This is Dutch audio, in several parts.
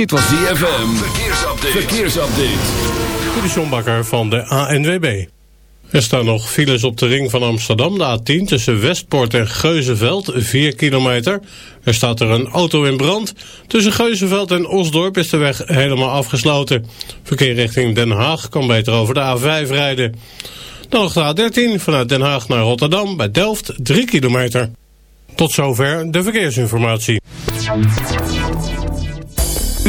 Dit was DFM. Verkeersupdate. Verkeersupdate. De van de ANWB. Er staan nog files op de ring van Amsterdam, de A10, tussen Westpoort en Geuzenveld, 4 kilometer. Er staat er een auto in brand. Tussen Geuzenveld en Osdorp is de weg helemaal afgesloten. Verkeer richting Den Haag kan beter over de A5 rijden. Dan nog de A13 vanuit Den Haag naar Rotterdam bij Delft, 3 kilometer. Tot zover de verkeersinformatie.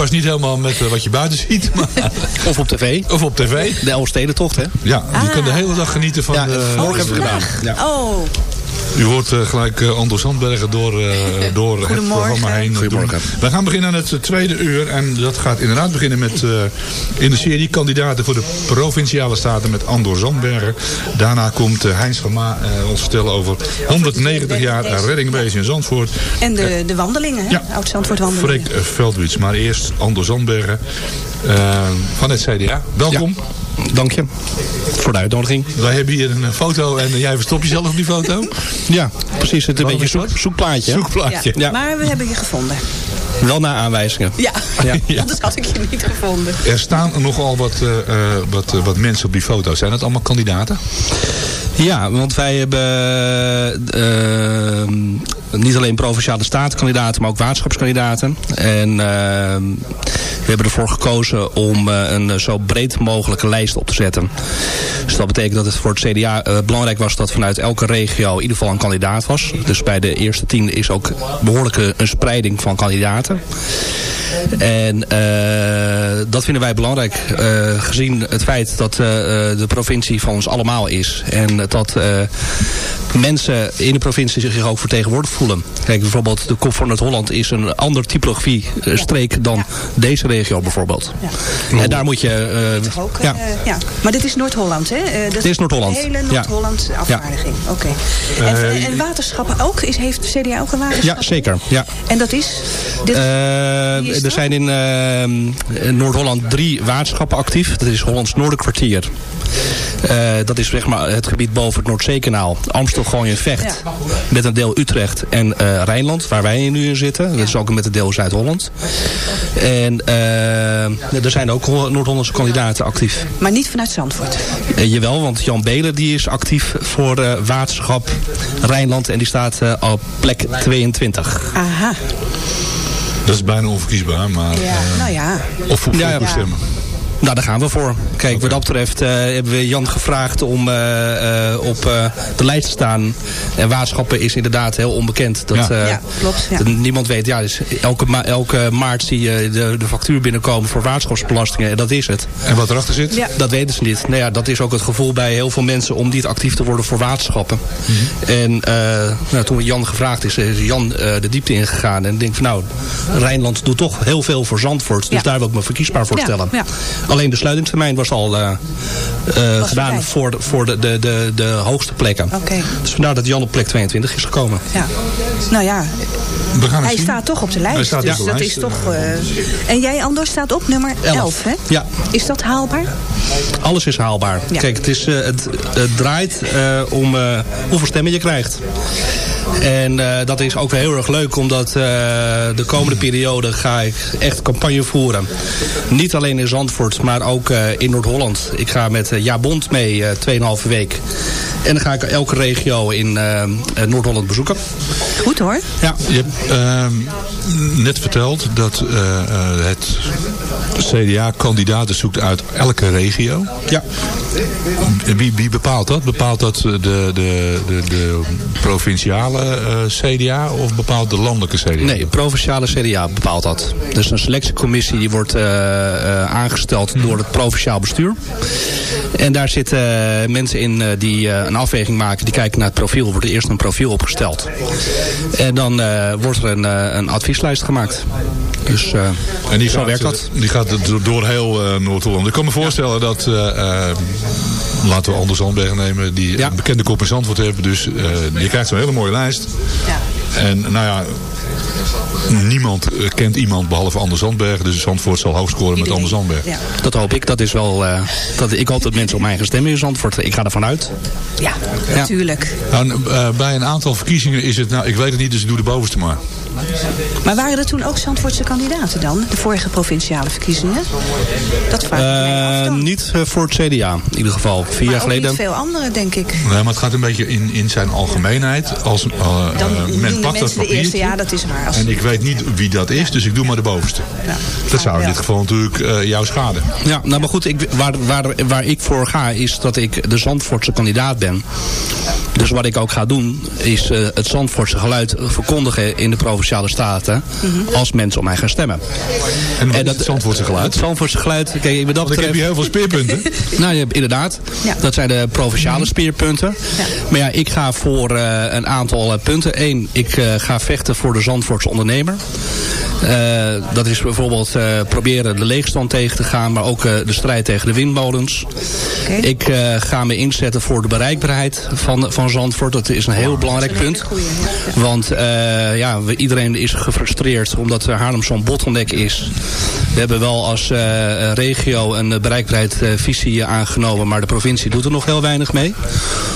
Past niet helemaal met wat je buiten ziet. Maar, of op tv. Of op tv. De Elfstedentocht, hè? Ja, je kunt de hele dag genieten van... Ja, morgen hebben we gedaan. Ja. Oh. U hoort uh, gelijk uh, Anders Zandbergen door, uh, door het programma heen. Goedemorgen. We gaan beginnen aan het tweede uur. En dat gaat inderdaad beginnen met in de serie kandidaten voor de Provinciale Staten met Andor Zandbergen. Daarna komt Heinz Gema ons vertellen over 190 jaar reddingwezen in Zandvoort. En de, de wandelingen, hè? Ja. Oud-Zandvoort wandelingen. Freek Veldwits. Maar eerst Andor Zandbergen van het CDA. Welkom. Ja. Dank je voor de uitnodiging. Wij hebben hier een foto en jij verstopt jezelf op die foto? Ja, precies. Het is een beetje een zoek, zoekplaatje. Zoekplaatje. Ja. Maar we hebben je gevonden. Wel naar aanwijzingen. Ja, ja. anders had ik je niet gevonden. Er staan nogal wat, uh, wat, uh, wat mensen op die foto. Zijn dat allemaal kandidaten? Ja, want wij hebben uh, niet alleen provinciale statenkandidaten, maar ook waterschapskandidaten. En we hebben ervoor gekozen om een zo breed mogelijke lijst op te zetten. Dus dat betekent dat het voor het CDA belangrijk was dat vanuit elke regio in ieder geval een kandidaat was. Dus bij de eerste tien is ook behoorlijke een spreiding van kandidaten. En dat vinden wij belangrijk. Gezien het feit dat de provincie van ons allemaal is. En dat mensen in de provincie zich ook vertegenwoordigd voelen. Kijk, bijvoorbeeld de Kop van Noord-Holland is een ander typologie streek dan deze regio bijvoorbeeld. Ja. En daar moet je... Ook, ja. ja. Maar dit is Noord-Holland, hè? dit is Noord-Holland. hele Noord-Holland afvaardiging. Oké. Okay. En, en, waterschap ook? Is, heeft de CDA ook een waterschap? Ja, zeker. Ja. En dat is? Dit, is er zijn in uh, Noord-Holland drie waterschappen actief. Dat is Hollands Noorderkwartier. Uh, dat is zeg maar het gebied boven het Noordzeekanaal. Amstel, Gooi en Vecht. Ja. Met een deel Utrecht en uh, Rijnland, waar wij nu in zitten. Dat is ook met een deel Zuid-Holland. En er zijn ook Noord-Hollandse kandidaten actief. Maar niet vanuit Zandvoort? jawel, want Jan Belen die is actief voor waterschap Rijnland. En die staat op plek 22. Aha. Dat is bijna onverkiesbaar, maar... Ja, uh, nou ja. Of voor ja, ja. stemmen. Nou, daar gaan we voor. Kijk, okay. wat dat betreft uh, hebben we Jan gevraagd om uh, uh, op de lijst te staan. En waterschappen is inderdaad heel onbekend. Dat, ja. ja klopt. Ja. Dat niemand weet, ja, dus elke, ma elke maart zie je de, de factuur binnenkomen voor waterschapsbelastingen. En dat is het. En wat erachter zit? Ja. Dat weten ze niet. Nou ja, dat is ook het gevoel bij heel veel mensen om niet actief te worden voor waterschappen. Mm -hmm. En nou, toen Jan gevraagd is, is Jan de diepte ingegaan. En denk van nou, Rijnland doet toch heel veel voor Zandvoort. Dus daar wil ik me verkiesbaar voor stellen. Alleen de sluitingstermijn was al uh, uh, was gedaan voor, de, voor de, de, de, de hoogste plekken. Okay. Dus vandaar dat Jan op plek 22 is gekomen. Ja. Nou ja, We gaan hij zien. staat toch op de lijst. Hij staat dus op de dat lijst. is toch. Uh, en jij Anders staat op nummer 11, 11 hè? Ja. Is dat haalbaar? Alles is haalbaar. Ja. Kijk, het, is, het, het draait om hoeveel stemmen je krijgt. En uh, dat is ook wel heel erg leuk, omdat uh, de komende periode ga ik echt campagne voeren. Niet alleen in Zandvoort, maar ook uh, in Noord-Holland. Ik ga met Ja Bond mee, 2,5 week. En dan ga ik elke regio in Noord-Holland bezoeken. Goed hoor. Ja. Je hebt net verteld dat het CDA kandidaten zoekt uit elke regio. Ja. Wie, wie bepaalt dat? Bepaalt dat de, de, de, de provinciale uh, CDA of bepaalt de landelijke CDA? Nee, provinciale CDA bepaalt dat. Dus een selectiecommissie die wordt uh, aangesteld door het provinciaal bestuur. En daar zitten mensen in die een afweging maken. Die kijken naar het profiel. Er wordt eerst een profiel opgesteld. En dan wordt er een, een advieslijst gemaakt. Dus en die zo gaat, werkt dat. Die gaat door heel Noord-Holland. Ik kan me voorstellen ja. dat laten we Anders Zandbergen nemen, die ja. een bekende kop in Zandvoort hebben. Dus uh, je krijgt zo'n hele mooie lijst. Ja. En nou ja, niemand kent iemand behalve Anders Zandbergen. Dus Zandvoort zal hoog scoren met Anders Zandbergen. Ja. Dat hoop ik. Dat is wel, uh, dat, ik hoop dat mensen op mijn eigen stemmen in Zandvoort. Ik ga ervan uit. Ja, natuurlijk. Nou, uh, bij een aantal verkiezingen is het, nou ik weet het niet, dus ik doe de bovenste maar. Maar waren er toen ook Zandvoortse kandidaten dan? De vorige provinciale verkiezingen? Dat vraag ik uh, Niet voor het CDA in ieder geval. Vier maar jaar geleden. niet veel andere denk ik. Nee, maar het gaat een beetje in, in zijn algemeenheid. Als uh, dan men pakt dat de eerste, ja dat is waar. als- En ik weet niet wie dat is, dus ik doe maar de bovenste. Ja. Dat zou in dit geval natuurlijk eh, jouw schade. Ja, nou maar goed, ik, waar, waar, waar ik voor ga is dat ik de Zandvoortse kandidaat ben. Dus wat ik ook ga doen is eh, het Zandvoortse geluid verkondigen in de Provinciale Staten. Als mensen op mij gaan stemmen. En dat- het Zandvoortse geluid? Het Zandvoortse geluid, kijk, ik heb betreft... hier heel veel speerpunten. Nou, ja, inderdaad. Ja. Dat zijn de provinciale speerpunten. Ja. Maar ja, ik ga voor eh, een aantal eh, punten. Eén, ik eh, ga vechten voor de Zandvoortse ondernemer. Eh, dat is bijvoorbeeld eh, proberen de leegstand tegen te gaan, maar ook eh, de strijd tegen de windmolens. Oké. Ik eh, ga me inzetten voor de bereikbaarheid van, van Zandvoort. Dat is een heel belangrijk Dat is een punt. hele goeie, ja. Want eh, ja, we- iedereen is gefrustreerd omdat Haarlem zo'n bottleneck is. We hebben wel als eh, regio een eh, bereikbaarheidsvisie aangenomen, maar de provincie doet er nog heel weinig mee.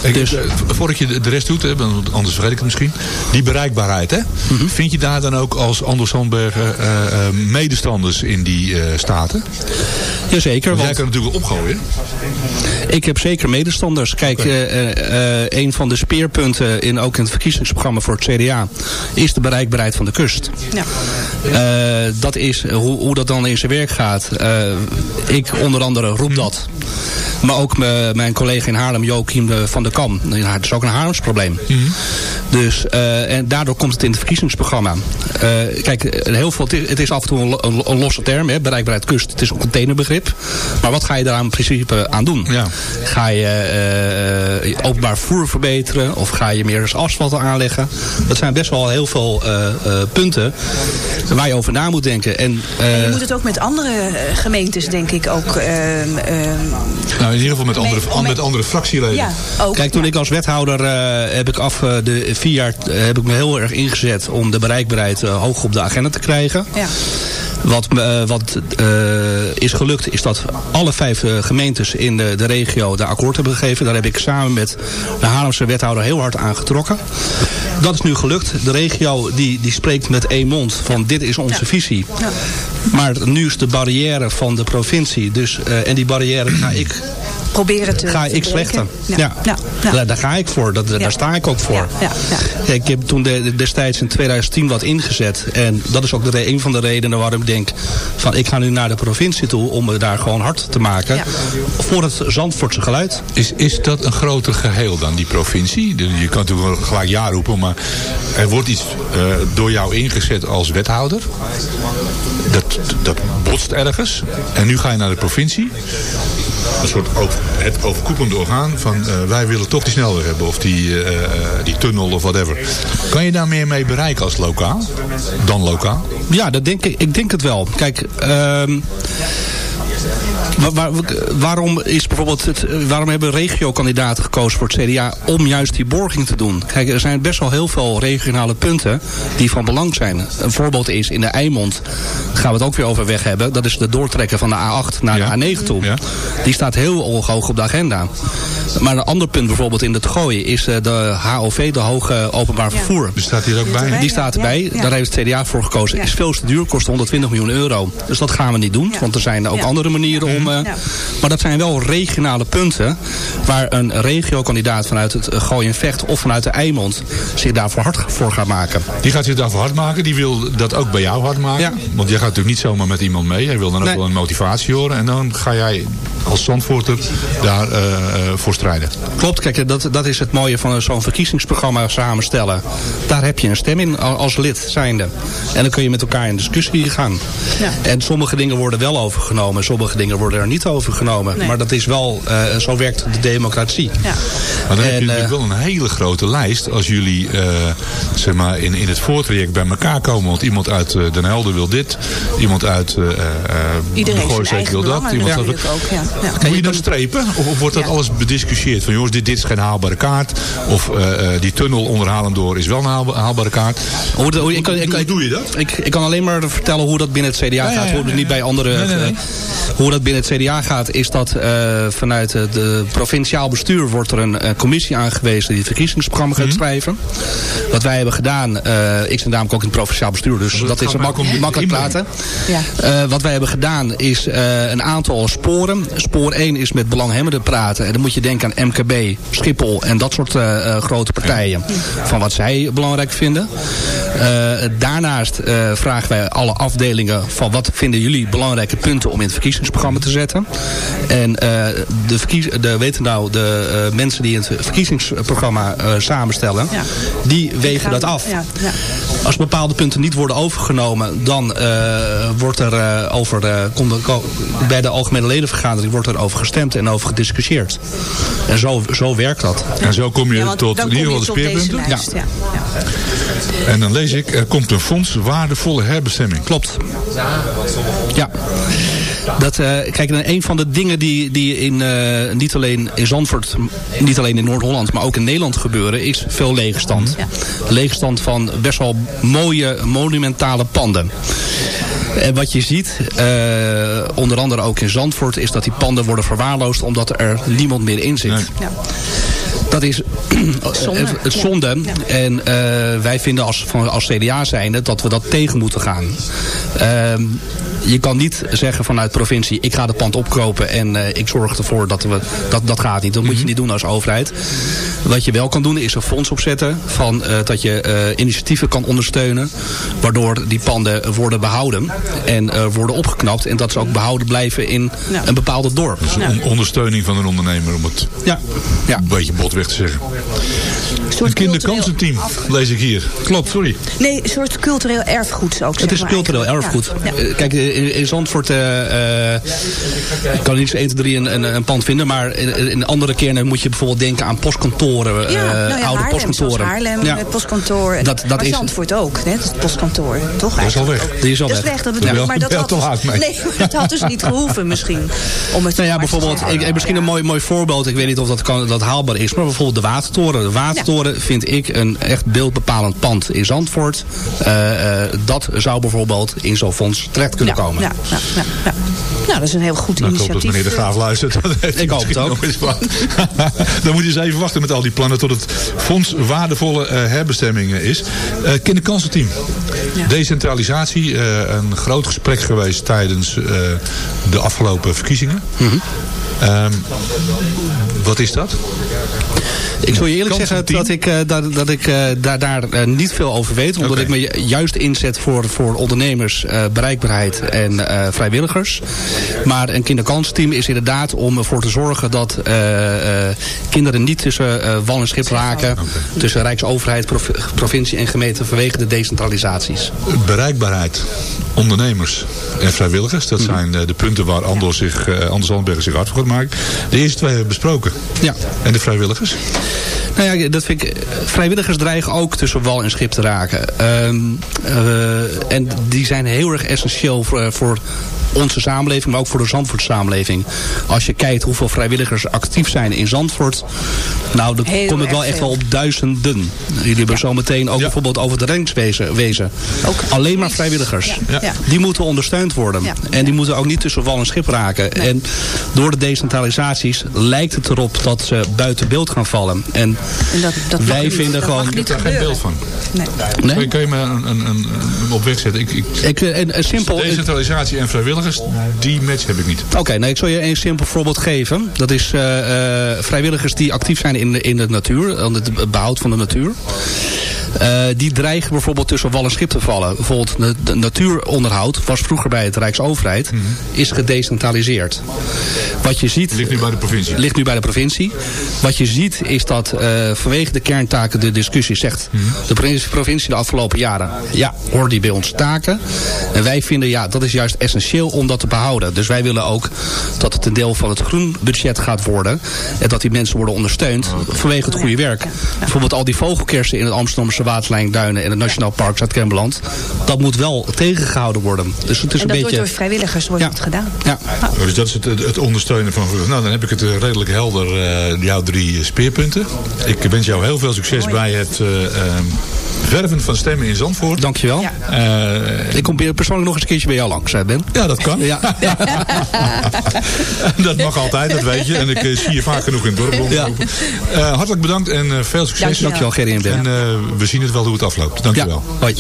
Ik, Dus- eh, voordat je de- rest doet, hè, want anders vergeet ik het misschien. Die bereikbaarheid, hè? Mhm. Vind je daar dan ook als Anders Sandbergen eh, eh, medestanders in die eh, staten? Jazeker, Want jij want kan natuurlijk opgooien. ik heb zeker medestanders. Kijk, eh, eh, eh, een van de speerpunten in, ook in het verkiezingsprogramma voor het CDA is de bereikbaarheid van de kust. Ja. Eh, dat is hoe, hoe dat dan in zijn werk gaat. Eh, ik onder andere roep dat. Maar ook me- mijn collega in Haarlem, Joachim de- van der Kam. Ja, het is ook een Haarlems probleem. Dus, eh, en daardoor komt het in het verkiezingsprogramma. Eh, kijk, heel veel, het is- af en toe een, lo- een, een losse term, hè, bereikbaarheid kust. Het is een containerbegrip. Maar wat ga je daar in principe aan doen? Ja. Ga je eh, eh, openbaar vervoer verbeteren? Of ga je meer asfalt aanleggen? Dat zijn best wel heel veel punten waar je over na moet denken. En, eh, Je moet het ook met andere eh, gemeentes, denk ik, ook... ehm, ehm, Nou, in ieder geval met andere, met andere fractieleden. ja, ook. Kijk, toen ja. ik als wethouder eh, heb ik af eh, de vier jaar eh, heb ik me heel erg ingezet om de bereikbaarheid eh, hoog op de agenda te krijgen. Ja. Wat, eh, wat eh, is gelukt is dat alle vijf eh, gemeentes in de, de regio de akkoord hebben gegeven. Daar heb ik samen met de Haarlemse wethouder heel hard aan getrokken. Dat is nu gelukt. De regio die, die spreekt met één mond van dit is onze Ja. visie. Ja. Maar nu is de barrière van de provincie. Dus, en die barrière ga ik Proberen te ga te ik breken. slechten. Ja. Ja. Ja. Ja. Daar, ga ik voor. Dat, Ja. Daar sta ik ook voor. Ja. Ja. Ja. Kijk, ik heb toen de, de- destijds in 2010 wat ingezet. En dat is ook de, een van de redenen waarom ik denk... van ik ga nu naar de provincie toe om me daar gewoon hard te maken. Ja. Voor het Zandvoortse geluid. Is, is dat een groter geheel dan die provincie? Je kan natuurlijk wel gelijk ja roepen, maar er wordt iets eh, door jou ingezet als wethouder. Dat, dat botst ergens. En nu ga je naar de provincie. Een soort over, het overkoepelende orgaan van eh, wij willen toch die snelweg hebben. Of die, eh, eh, die tunnel of whatever. Kan je daar meer mee bereiken als lokaal? Dan lokaal? Ja, dat denk ik, ik denk het wel. Kijk, ehm, wa- waar- waarom, is bijvoorbeeld het, waarom hebben regiokandidaten gekozen voor het CDA om juist die borging te doen? Kijk, er zijn best wel heel veel regionale punten die van belang zijn. Een voorbeeld is in de Eimond, gaan we het ook weer over weg hebben. Dat is de doortrekken van de A8 naar Ja. de A9 toe. Ja. Die staat heel hoog op de agenda. Maar een ander punt bijvoorbeeld in het gooien is eh, de HOV, de Hoge Openbaar Ja. Vervoer. Die staat hier ook bij. erbij. Die staat erbij. Daar heeft het CDA voor gekozen. Ja. Is veel te duur. Kost 120 miljoen euro. Dus dat gaan we niet doen. Ja. Want er zijn ook Ja. andere manieren om... eh, Ja. Maar dat zijn wel regionale punten... waar een regiokandidaat vanuit het eh, Gooi en Vecht... of vanuit de Eimond zich daarvoor hard voor gaat maken. Die gaat zich daarvoor hard maken. Die wil dat ook bij jou hard maken. Ja. Want jij gaat natuurlijk niet zomaar met iemand mee. Jij wil dan ook Nee. wel een motivatie horen. En dan ga jij als Zandvoorter daar eh, eh, voor strijden. Klopt, kijk, dat, dat is het mooie van zo'n verkiezingsprogramma samenstellen. Daar heb je een stem in al- als lid zijnde. En dan kun je met elkaar in discussie gaan. Ja. En sommige dingen worden wel overgenomen, sommige dingen worden er niet overgenomen. Nee. Maar dat is wel, eh, zo werkt de democratie. Ja. Maar dan heb je En, natuurlijk eh, wel een hele grote lijst als jullie eh, zeg maar in, in het voortraject bij elkaar komen. Want iemand uit eh, Den Helder wil dit. Iemand uit eh eh Iedereen eigen wil dat. Iemand ook. Ja. Ja. Moet je dan strepen? Of, of wordt dat Ja. alles bediscussieerd? Van jongens, dit, dit is geen haalbare kaart. Of eh, eh, die tunnel onder Halendor is wel een haalba- haalbare kaart. Hoe, de- hoe- ik, kan- ik, Hoe ik- doe je dat? Ik, ik kan alleen maar vertellen hoe dat binnen het CDA ja, gaat. ja, Hoe het niet bij andere. Nee, nee, nee. hoe dat binnen het CDA gaat, is dat eh, vanuit het de provinciaal bestuur wordt er een eh, commissie aangewezen die het verkiezingsprogramma Mhm. gaat schrijven. Wat wij hebben gedaan, eh, ik zit namelijk ook in het provinciaal bestuur, dus dat, is makkelijk inbreng. praten. Ja. Eh, wat wij hebben gedaan is eh, een aantal sporen. Spoor 1 is met belanghebbenden praten. En dan moet je denken aan MKB, Schiphol en dat soort eh, eh, grote partijen. Van wat zij belangrijk vinden. daarnaast vragen wij alle afdelingen van wat vinden jullie belangrijke punten om in het verkiezingsprogramma te zetten. En de, verkies, de, weten nou, de mensen die het verkiezingsprogramma samenstellen, ja. die wegen dat af. Ja, ja. Als bepaalde punten niet worden overgenomen, dan wordt er over, komt bij de algemene ledenvergadering wordt er over gestemd en over gediscussieerd. En zo, zo werkt dat. En zo kom je tot in ieder geval de speerpunten? Ja. ja. En dan lees ik, er komt een fonds waardevolle herbestemming. Klopt. Ja. Dat, uh, kijk, een van de dingen die, die in, uh, niet alleen in Zandvoort, niet alleen in Noord-Holland, maar ook in Nederland gebeuren, is veel leegstand. Ja. Leegstand van best wel mooie, monumentale panden. En wat je ziet, uh, onder andere ook in Zandvoort, is dat die panden worden verwaarloosd omdat er niemand meer in zit. Nee. Ja. Dat is zonde. het zonde. En uh, wij vinden als, van, als CDA zijnde dat we dat tegen moeten gaan. Uh, je kan niet zeggen vanuit provincie, ik ga het pand opkopen en uh, ik zorg ervoor dat we, dat, dat gaat niet. Dat moet je mhm. niet doen als overheid. Wat je wel kan doen is een fonds opzetten van uh, dat je uh, initiatieven kan ondersteunen. Waardoor die panden worden behouden en worden opgeknapt. En dat ze ook behouden blijven in ja. een bepaalde dorp. Dus een ondersteuning van een ondernemer om het ja. Ja. een beetje te zeggen. Een kinderkansenteam lees ik hier. Klopt. Sorry. Nee, een soort cultureel erfgoed ook. Het is cultureel erfgoed. Kijk, in, in Zandvoort uh, ik kan niet zo 1, 2, 3 een, een, een, pand vinden. Maar in, in andere keren moet je bijvoorbeeld denken aan postkantoren. Ja, nou ja, oude Haarlem, postkantoren. Haarlem, ja. postkantoor. Dat, dat maar is, Zandvoort ook, hè, het postkantoor. Toch dat is al weg. Die is al dat weg. Is weg dat bedoel, maar dat had, dus, nee, dat had dus niet gehoeven misschien. Om het nou ja, bijvoorbeeld, ik, misschien een mooi, mooi voorbeeld. Ik weet niet of dat, kan, dat haalbaar is. Maar bijvoorbeeld de Watertoren. De Watertoren vind ik een echt beeldbepalend pand in Zandvoort. Uh, uh, dat zou bijvoorbeeld in zo'n fonds terecht kunnen komen. Ja, ja, ja, ja. Nou, dat is een heel goed nou, initiatief. Ik hoop dat meneer De Graaf luistert. ik hoop het ook. Dan moet je eens even wachten met al die plannen tot het fonds waardevolle uh, herbestemming is. Uh, kinderkansenteam. Ja. Decentralisatie. Uh, een groot gesprek geweest tijdens de afgelopen verkiezingen. Mm -hmm. um, wat is dat? Ik zal je eerlijk zeggen dat ik, uh, dat, dat ik uh, daar, daar uh, niet veel over weet. Omdat okay. ik me juist inzet voor, voor ondernemers, bereikbaarheid en vrijwilligers. Maar een kinderkansteam is inderdaad om ervoor te zorgen dat kinderen niet tussen wal en schip raken. Okay. Tussen Rijksoverheid, prov provincie en gemeente vanwege de decentralisaties. Bereikbaarheid, ondernemers en vrijwilligers. Dat zijn de punten waar Anders, zich, Anders Landberg zich hard voor gaat maken. De eerste twee hebben we besproken. Ja. En de vrijwilligers? Nou ja, dat vind ik, vrijwilligers dreigen ook tussen wal en schip te raken. Um, uh, en die zijn heel erg essentieel voor, voor onze samenleving, maar ook voor de Zandvoort samenleving. Als je kijkt hoeveel vrijwilligers actief zijn in Zandvoort, nou, dan komt het wel echt wel op duizenden. Jullie hebben ja. zo meteen ook ja. bijvoorbeeld over de rankswezen. Wezen. Ook Alleen maar vrijwilligers. Ja. Die moeten ondersteund worden. En die moeten ook niet tussen wal en schip raken. Nee. En door de decentralisaties lijkt het erop dat ze buiten beeld gaan vallen. En, en dat, dat wij vinden dat gewoon... Ik heb daar geen beeld van. Nee. nee? Kun je me een, een, een, op weg zetten? Ik, ik, ik, een, een simpel, decentralisatie en vrijwilligers, die match heb ik niet. Oké, nou, ik zal je een simpel voorbeeld geven. Dat is uh, uh, vrijwilligers die actief zijn in de, in de natuur, het behoud van de natuur. Uh, die dreigen bijvoorbeeld tussen wal en schip te vallen. Bijvoorbeeld de, de natuuronderhoud was vroeger bij het Rijksoverheid, mm -hmm. is gedecentraliseerd. Wat je ziet... Ligt nu bij de provincie. Ligt nu bij de provincie. Wat je ziet is dat uh, vanwege de kerntaken de discussie zegt... Mm -hmm. de provincie de afgelopen jaren... ja, hoor die bij ons taken. En wij vinden, ja, dat is juist essentieel om dat te behouden. Dus wij willen ook dat het een deel van het groenbudget gaat worden. En dat die mensen worden ondersteund vanwege het goede werk. Bijvoorbeeld al die vogelkersen in het Amsterdamse Waterlijnduinen en het Nationaal Park Zuid-Kemmerland. Dat moet wel tegengehouden worden. Dus het is en dat een beetje... wordt door vrijwilligers wordt ja. het gedaan. Ja. Oh. Dus dat is het, het, ondersteunen van... Nou, dan heb ik het redelijk helder, uh, jouw drie speerpunten. Ik wens jou heel veel succes Mooi. bij het... Uh, um, verven van stemmen in Zandvoort. Dankjewel. Ja. Uh, ik kom persoonlijk nog eens een keertje bij jou langs, Ben. Ja, dat kan. Ja. dat mag altijd, dat weet je. En ik uh, zie je vaak genoeg in het dorp ja. uh, hartelijk bedankt en veel succes. Dankjewel, Dankjewel Gerry en Ben. En we zien het wel hoe het afloopt. Dankjewel. Ja. Hoi.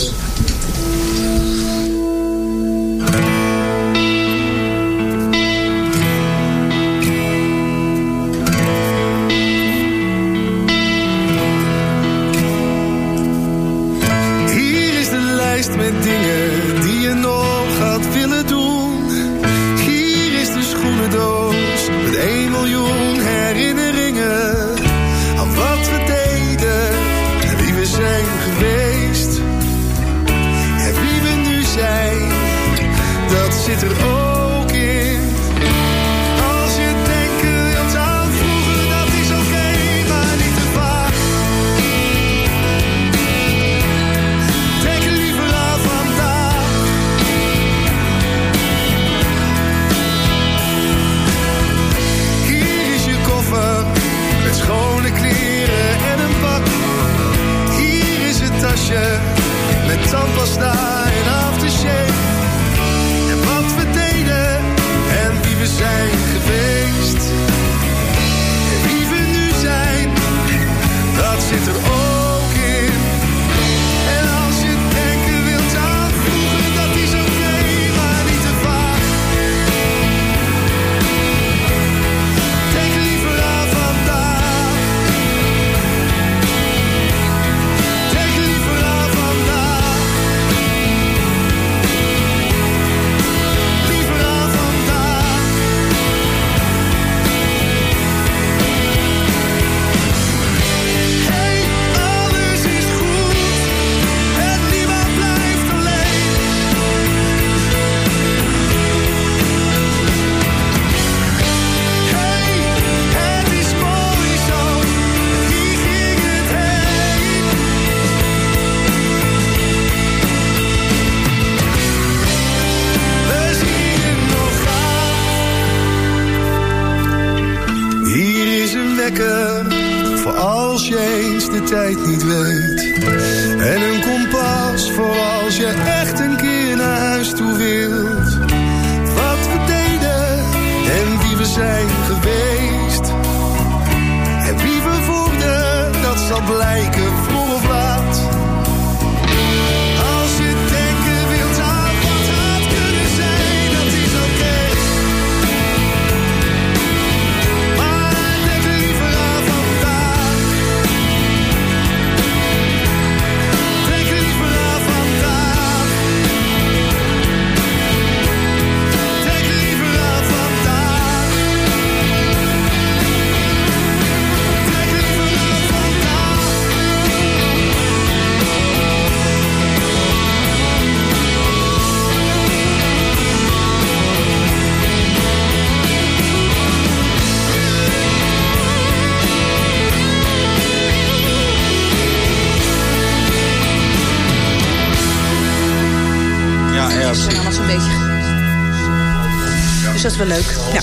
Wel leuk. Ja.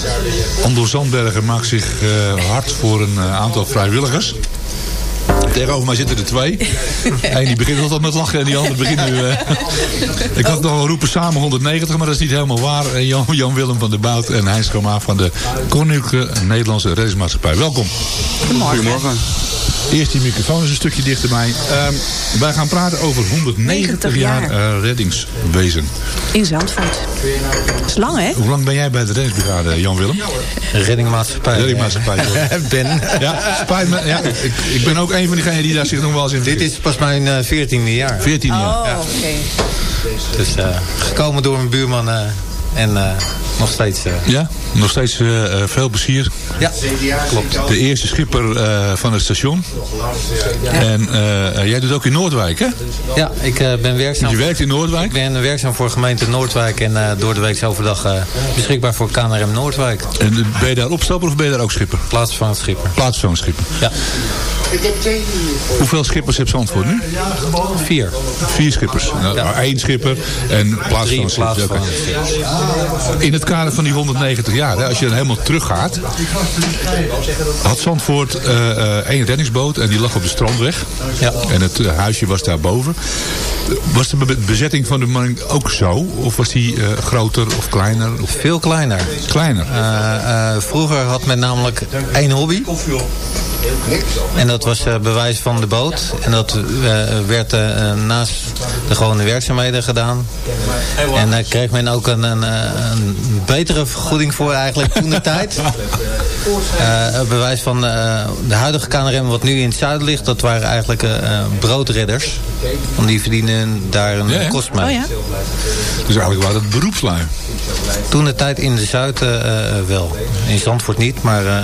Andor Zandbergen maakt zich eh, hard voor een eh, aantal vrijwilligers. Tegenover mij zitten er twee. Eén die begint altijd met lachen en die andere begint nu... eh, ik had nog wel roepen samen 190, maar dat is niet helemaal waar. Jan, Jan Willem van der Bout en Heinz Gama van de Koninklijke Nederlandse Reddingsmaatschappij. Welkom. Goedemorgen. Eerst die microfoon is een stukje dichterbij. Ehm wij gaan praten over 190 90 jaar, jaar. eh, reddingswezen. In Zandvoort. Dat is lang, hè? Hoe lang ben jij bij de reddingsbrigade, Jan Willem? Reddingmaatschappij. Reddingmaatschappij. ben. Ja, spijt me. Ja, ik, ik ben ook een van diegenen die daar zich nog wel eens in Dit is pas mijn eh, veertiende jaar. 14 jaar. Oh, oké. Dus eh, gekomen door mijn buurman eh, en eh, nog steeds. eh, Ja, nog steeds eh, veel plezier. ja, klopt. De eerste schipper van het station. En jij doet ook in Noordwijk, hè? Ja, ik ben werkzaam. Je werkt in Ik Noordwijk. ben werkzaam voor gemeente Noordwijk en door de week overdag beschikbaar voor KNRM Noordwijk. En ben je daar opstapper of ben je daar ook schipper? Plaats van het schipper. Plaats van schipper. Ja, Hoeveel schippers heeft Zandvoort nu? vier. Vier schippers. Nou, Ja. één schipper en plaats van in plaats schipper. van Oké. In het kader van die 190 jaar, hè, als je dan helemaal teruggaat... had Zandvoort eh, eh, één reddingsboot en die lag op de strandweg. Ja. En het eh, huisje was daarboven. Was de be- bezetting van de marine ook zo? Of was die eh, groter of kleiner? Of Veel kleiner. kleiner? Eh, eh, vroeger had men namelijk één hobby. En dat was bewijs van de boot. En dat werd naast de gewone werkzaamheden gedaan. En daar kreeg men ook een, een, een betere vergoeding voor eigenlijk toen de tijd. Bewijs van de huidige KNRM wat nu in het zuiden ligt. Dat waren eigenlijk eh, broodredders. Want die verdienen verdienen daar een Ja, ja. kost mee. Oh ja? Dus eigenlijk waren het beroepslui. Toen de tijd in de Zuid eh, eh, wel. In Zandvoort niet, maar eh,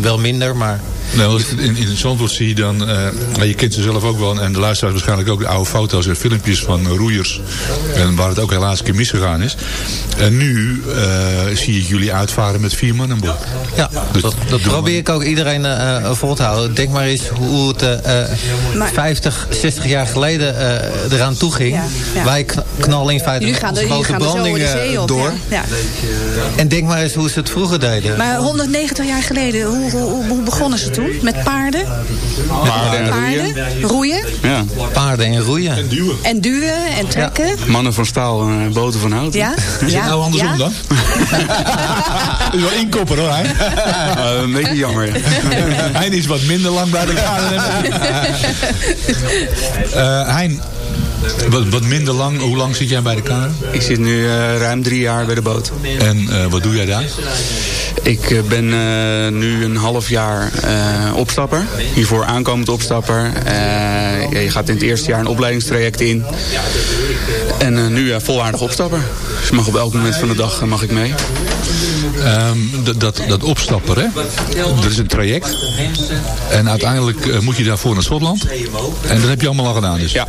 wel minder. Maar Nou, als je het in, in Zandvoort zie je dan, eh, maar je kent ze zelf ook wel, en de luisteraars waarschijnlijk ook de oude foto's en filmpjes van roeiers. En waar het ook helaas een keer misgegaan is. En nu eh, zie ik jullie uitvaren met vier man aan boord. ja, Dus dat, probeer ik ook iedereen eh, vol te houden. Denk maar eens hoe het eh, eh, Maar- 50, 60 jaar geleden eh, eraan toe ging. Ja, ja. Wij kn- knallen in feite gaan, grote de zee op. door. Ja. Ja. En denk maar eens hoe ze het vroeger deden. Maar 190 jaar geleden, hoe, hoe, hoe begonnen ze Met paarden? Paarden en roeien. Paarden, roeien Ja. Paarden en roeien. en duwen en trekken. Mannen van staal en eh, boten van hout. Ja? Is ja? het nou andersom ja? dan? Is wel inkopper hoor. Eh, een beetje jammer. ja. Hein is wat minder lang bij de KNRM. Eh Hein, wat, wat minder lang. Hoe lang zit jij bij de KNRM? Ik zit nu eh, ruim drie jaar bij de boot. En eh, wat doe jij daar? Ik eh, ben eh, nu een half jaar eh, opstapper. Hiervoor aankomend opstapper. Je gaat in het eerste jaar een opleidingstraject in. En nu volwaardig opstapper. Dus mag op elk moment van de dag mag ik mee. Ehm, dat, dat, dat opstapper, hè? Dat is een traject. En uiteindelijk eh, moet je daarvoor naar Schotland. En dat heb je allemaal al gedaan dus. Ja,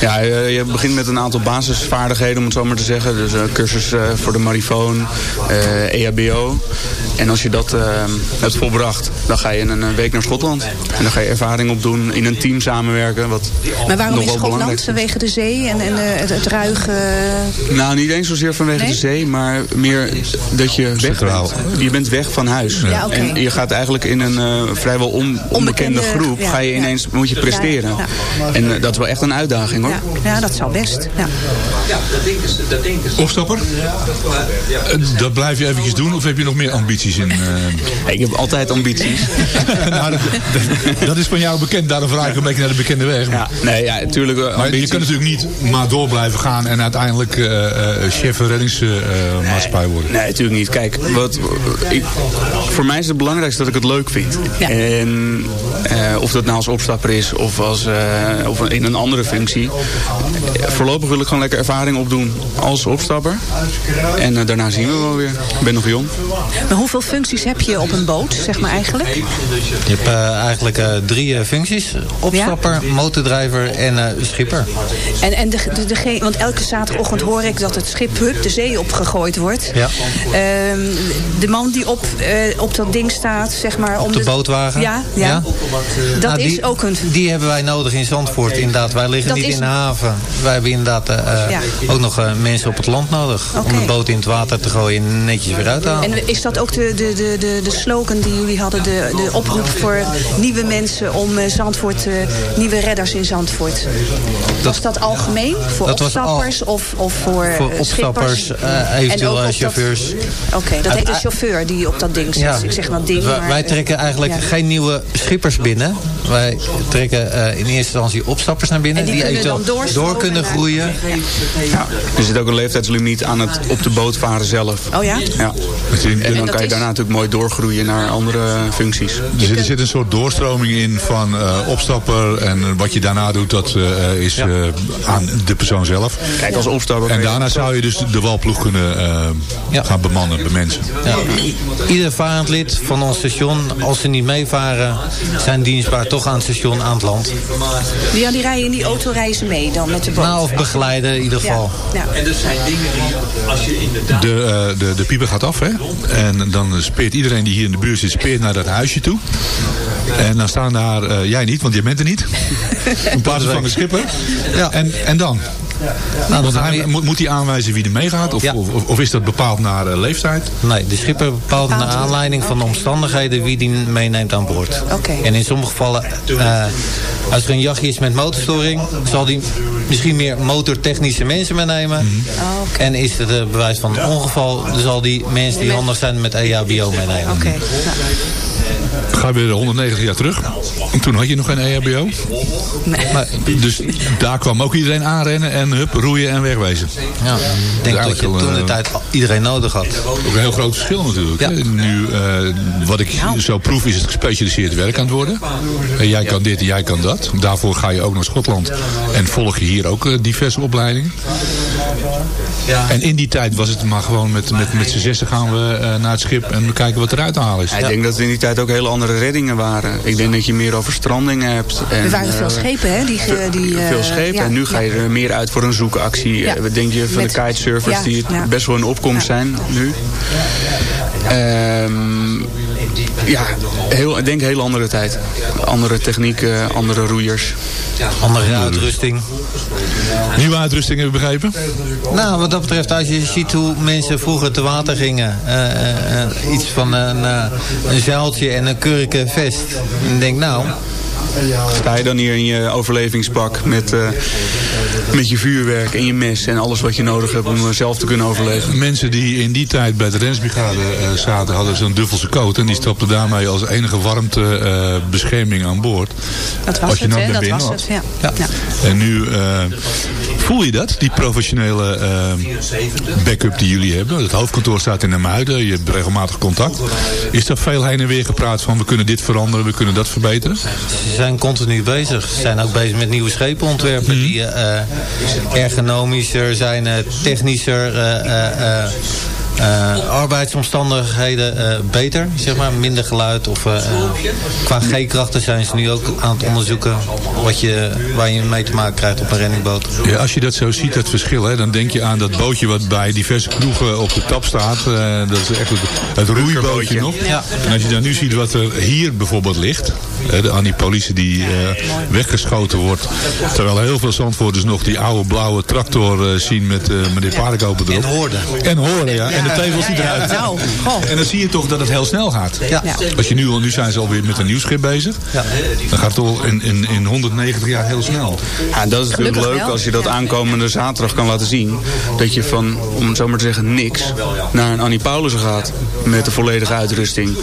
ja eh, je begint met een aantal basisvaardigheden, om het zo maar te zeggen. Dus een cursus eh, voor de marifoon, eh, EHBO. En als je dat eh, hebt volbracht, dan ga je een, een week naar Schotland. En dan ga je ervaring opdoen, in een team samenwerken. Wat Maar waarom nog in Schotland? Vanwege de zee en, en eh, het, het ruige... Nou, niet eens zozeer vanwege Nee? de zee, maar meer dat je weg Je bent weg van huis. Ja. En je gaat eigenlijk in een eh, vrijwel on- onbekende groep, ja, ga je ja. ineens, moet je presteren. Ja, En eh, dat is wel echt een uitdaging hoor. Ja, ja, dat zou best. Ja. Opstapper? Eh, Dat blijf je eventjes doen of heb je nog meer ambities in? eh? Ik heb altijd ambities. nou, dat, dat is van jou bekend, daarom vraag ik een beetje naar de bekende weg. Ja, nee, ja, natuurlijk. Maar je kunt natuurlijk niet maar door blijven gaan en uiteindelijk eh, eh, chef reddingsmaatschappij worden. Nee, natuurlijk niet. Kijk, wat, ik, voor mij is het belangrijkste dat ik het leuk vind. Ja. En eh, of dat nou als opstapper is of, als, eh, of in een andere functie. Voorlopig wil ik gewoon lekker ervaring opdoen als opstapper. En eh, daarna zien we wel weer. Ik ben nog jong. Maar hoeveel functies heb je op een boot, zeg maar eigenlijk? Je hebt eigenlijk eh, drie eh, functies. Opstapper, motordrijver en eh, schipper. En, en de, de, degene- want elke zaterdagochtend hoor ik dat het schip hup de zee opgegooid wordt. Ja. Ehm, de man die op, eh, op dat ding staat, zeg maar... Om Op de bootwagen. Ja, ja. Dat Nou, is die, ook een... Die hebben wij nodig in Zandvoort, inderdaad. Wij liggen Dat niet is- in de haven. Wij hebben inderdaad eh, eh, Ja. ook nog eh, mensen op het land nodig. Om de boot in het water te gooien en netjes weer uit te halen. En is dat ook de, de, de, de, de slogan die jullie hadden? De, de oproep voor nieuwe mensen om eh, Zandvoort, eh, nieuwe redders in Zandvoort? was dat algemeen? Voor dat al- opstappers of, of voor, Voor eh, opstappers, schippers? eh, eventueel En ook op dat- chauffeurs. Oké, dat heet Ah, chauffeur die op dat ding zit. Ja. Ik zeg maar ding, Wij- maar... wij eh, trekken eigenlijk ja. geen nieuwe schippers binnen. Wij trekken eh, in eerste instantie opstappers naar binnen. En die kunnen eventueel door kunnen groeien. Ja. Er zit ook een leeftijdslimiet aan het op de boot varen zelf. Oh ja? Ja. En dan dat kan je is- daarna natuurlijk mooi doorgroeien naar andere functies. Er zit, er zit een soort doorstroming in van eh, opstapper en wat je daarna doet, dat eh, is eh, aan de persoon zelf. Kijk, als opstapper... En daarna zou je dus de walploeg kunnen eh, gaan bemannen, bemensen. Ja. Ieder varend lid van ons station, als ze niet meevaren, zijn dienstbaar toch aan het station aan het land. Ja, die rijden in die auto reizen mee dan met de boot. Nou, of begeleiden in ieder geval. Ja. En dat zijn dingen die, als je inderdaad... De, eh, de, de pieper gaat af, hè? En dan speert iedereen die hier in de buurt zit, speert naar dat huisje toe. En dan staan daar, eh, jij niet, want jij bent er niet. Een plaatsvervanger schipper. Ja. En, en dan? Nou, hij, moet, moet hij aanwijzen wie er meegaat? Of, Ja. of, of is dat bepaald naar eh, leeftijd? Nee, de schipper bepaalt naar aanleiding van de omstandigheden wie die meeneemt aan boord. Oké. En in sommige gevallen, eh, als er een jachtje is met motorstoring, zal die misschien meer motortechnische mensen meenemen. Oh, oké. En is het een bewijs van een ongeval, dan zal die mensen die handig zijn met EHBO meenemen. Oké. Ga je weer 190 jaar terug. En toen had je nog geen EHBO. Maar, dus daar kwam ook iedereen aanrennen en hup, roeien en wegwezen. Ja, ik denk dat je toen de tijd iedereen nodig had. Ook een heel groot verschil natuurlijk. Nu, eh, wat ik zo proef, is het gespecialiseerd werk aan het worden. En jij kan dit en jij kan dat. Daarvoor ga je ook naar Schotland. En volg je hier ook eh, diverse opleidingen. En in die tijd was het maar gewoon met, met, met z'n zessen gaan we eh, naar het schip en we kijken wat eruit te halen is. Ja, ik denk dat er in die tijd ook hele andere reddingen waren. Ik denk dat je meer over strandingen hebt. En, Er waren veel eh, schepen, hè? Die, ge- die, eh, veel schepen. ja, en nu ga je er meer uit voor een zoekactie. Eh, Wat denk je van Met- de kitesurfers die best wel in opkomst zijn nu? Ehm, ja, heel, ik denk een hele andere tijd. Andere technieken, andere roeiers. Andere uitrusting. Nieuwe uitrusting hebben we begrepen? Nou, wat dat betreft, als je ziet hoe mensen vroeger te water gingen. eh, eh, eh, iets van een, eh, een zeiltje en een kurken vest. En ik denk, nou, Sta je dan hier in je overlevingspak met, eh, met je vuurwerk en je mes en alles wat je nodig hebt om eh, zelf te kunnen overleven? Mensen die in die tijd bij de Rensbrigade eh, zaten, hadden zo'n duffelse coat. En die stopten daarmee als enige warmte eh, bescherming aan boord. Dat was Als je het, nou naar Dat binnen was had. het, ja. ja. En nu eh, voel je dat, die professionele eh, backup die jullie hebben. Het hoofdkantoor staat in de Muiden, je hebt regelmatig contact. Is er veel heen en weer gepraat van we kunnen dit veranderen, we kunnen dat verbeteren? ze zijn continu bezig. Ze zijn ook bezig met nieuwe schepen ontwerpen die eh, ergonomischer zijn, eh, technischer, eh, arbeidsomstandigheden eh, beter, zeg maar. Minder geluid of eh, eh, qua G-krachten zijn ze nu ook aan het onderzoeken wat je, waar je mee te maken krijgt op een renningboot. Ja, als je dat zo ziet, dat verschil, hè, dan denk je aan dat bootje wat bij diverse kroegen op de tap staat. Eh, dat is echt het, het roeibootje nog. Ja. En als je dan nu ziet wat er hier bijvoorbeeld ligt. hè, de Police die eh, weggeschoten wordt. Terwijl heel veel Zandvoorters nog die oude blauwe tractor eh, zien met uh, meneer Paardenkoper erop. En hoorden. En horen, ja. En de die eruit. Nou, goh. En dan zie je toch dat het heel snel gaat. Ja. Als je nu, al- nu zijn ze alweer met een nieuw schip bezig. Ja. Dan gaat het al in, in, in 190 jaar heel snel. Ja, dat is natuurlijk Gelukkig leuk als je dat aankomende zaterdag kan laten zien. Dat je van, om het zo maar te zeggen, niks naar een Annie Paulussen gaat. Met de volledige uitrusting.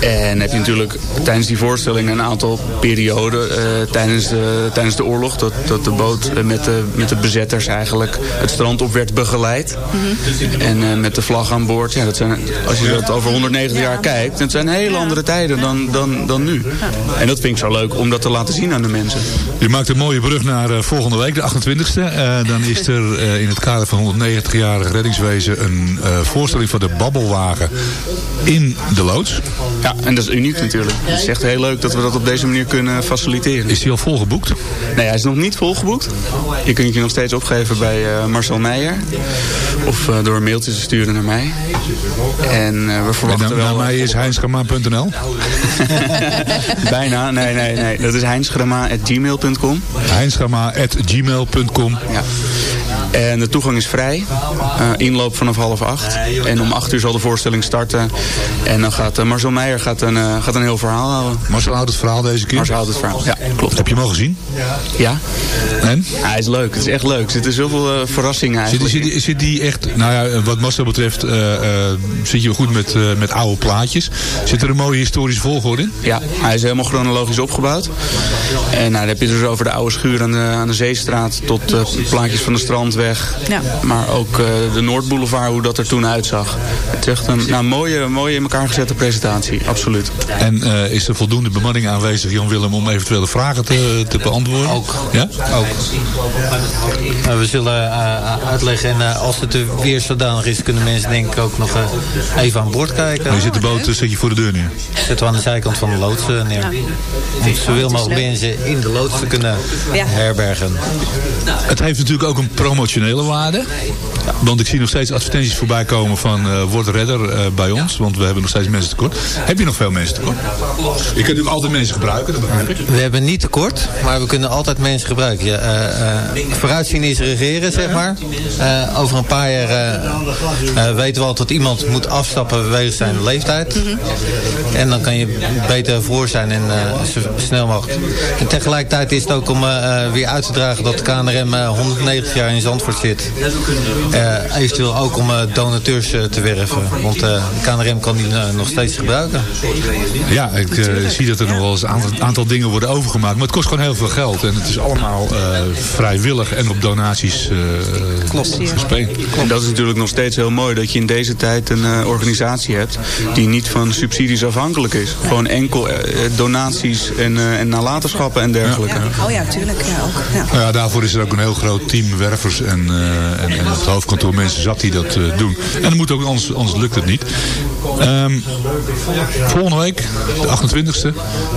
En heb je natuurlijk tijdens die voorstelling een aantal perioden eh, tijdens, de, tijdens de oorlog. Dat, dat de boot eh, met de, met de bezetters eigenlijk het strand op werd begeleid. En eh, met de vlag aan boord. Ja, dat zijn, als je dat over 190 jaar kijkt. Dat zijn hele andere tijden dan, dan, dan nu. En dat vind ik zo leuk om dat te laten zien aan de mensen. Je maakt een mooie brug naar eh, volgende week, de 28e. Eh, dan is er eh, in het kader van 190-jarig reddingswezen een eh, voorstelling van de babbelwagen in de loods. Ja, en dat is uniek natuurlijk. Het is echt heel leuk dat we dat op deze manier kunnen faciliteren. Is die al volgeboekt? Nee, hij is nog niet volgeboekt. Je kunt je nog steeds opgeven bij eh, Marcel Meijer. Of eh, door een mailtje te sturen naar mij. En eh, we En verwachten naar, wel... naar mij is heinschama.nl. Bijna, nee, nee, nee. Dat is heinschrama.gmail.com. heinschama.gmail.com Ja. En de toegang is vrij. Eh, inloop vanaf half acht. En om acht uur zal de voorstelling starten. En dan gaat eh, Marcel Meijer gaat een, eh, gaat een heel verhaal houden. Marcel houdt het verhaal deze keer. Marcel houdt het verhaal. Ja, klopt. Heb je hem al gezien? Ja? En? Ja, hij is leuk. Het is echt leuk. Er zitten zoveel verrassingen eigenlijk. zit, die, zit die echt, nou ja, wat Marcel betreft, zit je goed met, met oude plaatjes. Zit er een mooie historische volgorde in? Ja, hij is helemaal chronologisch opgebouwd. En nou, dan heb je dus over de oude schuur aan de, aan de Zeestraat tot plaatjes van de Ja. Maar ook eh, de Noordboulevard, hoe dat er toen uitzag. Het is echt een nou, mooie, mooie in elkaar gezette presentatie, absoluut. En eh, is er voldoende bemanning aanwezig, Jan Willem, om eventuele vragen te, te beantwoorden? Ook. Ja? Ook. Nou, we zullen eh, uitleggen en als het er weer zodanig is, kunnen mensen denk ik ook nog eh, even aan boord kijken. Nu zit de boot, zet je voor de deur neer. Zetten we aan de zijkant van de loods neer. Om zoveel mogelijk mensen in de loods te kunnen Ja. herbergen. Het heeft natuurlijk ook een promotionele waarde. Want ik zie nog steeds advertenties voorbij komen van eh word redder eh, bij ons. Want we hebben nog steeds mensen tekort. Heb je nog veel mensen tekort? Je kunt natuurlijk altijd mensen gebruiken, dat. We hebben niet tekort, maar we kunnen altijd mensen gebruiken. Ja, eh, vooruitzien is regeren, zeg maar. Over een paar jaar weten we al dat iemand moet afstappen wegens zijn leeftijd. En dan kan je beter voor zijn en snel mogelijk. En tegelijkertijd is het ook om weer uit te dragen dat KNRM eh, 190 jaar in Zandvoort Zandvoort zit. Uh, eventueel ook om donateurs te werven. Want de KNRM kan die nog steeds gebruiken. Ja, ik zie dat er nog wel eens een aantal, aantal, dingen worden overgemaakt. Maar het kost gewoon heel veel geld. En het is allemaal vrijwillig en op donaties Klopt. gespeeld. En dat is natuurlijk nog steeds heel mooi. Dat je in deze tijd een organisatie hebt die niet van subsidies afhankelijk is. Gewoon enkel donaties en, en nalatenschappen en dergelijke. Ja. Oh ja, tuurlijk. Ja, ook. Ja. Nou ja, daarvoor is er ook een heel groot team wervers en, uh, en, het hoofdkantoor mensen zat die dat uh, doen. En dat moet ook, anders, anders lukt het niet. Um, volgende week, de 28e,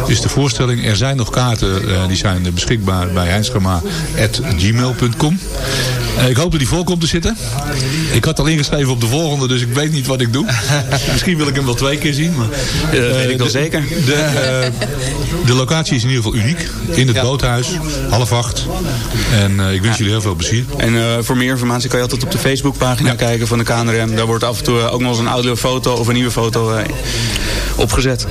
is de voorstelling. Er zijn nog kaarten, uh, die zijn beschikbaar bij heinschama.gmail.com. ik hoop dat die vol komt te zitten. Ik had al ingeschreven op de volgende, dus ik weet niet wat ik doe. Misschien wil ik hem wel twee keer zien. Maar, dat weet ik wel zeker. De, de locatie is in ieder geval uniek. In het ja. boothuis, half acht. En uh, ik wens ja. jullie heel veel plezier. En uh, voor meer informatie kan je altijd op de Facebookpagina ja. kijken van de KNRM. Daar wordt af en toe ook nog eens een oude foto of een nieuwe foto uh, opgezet.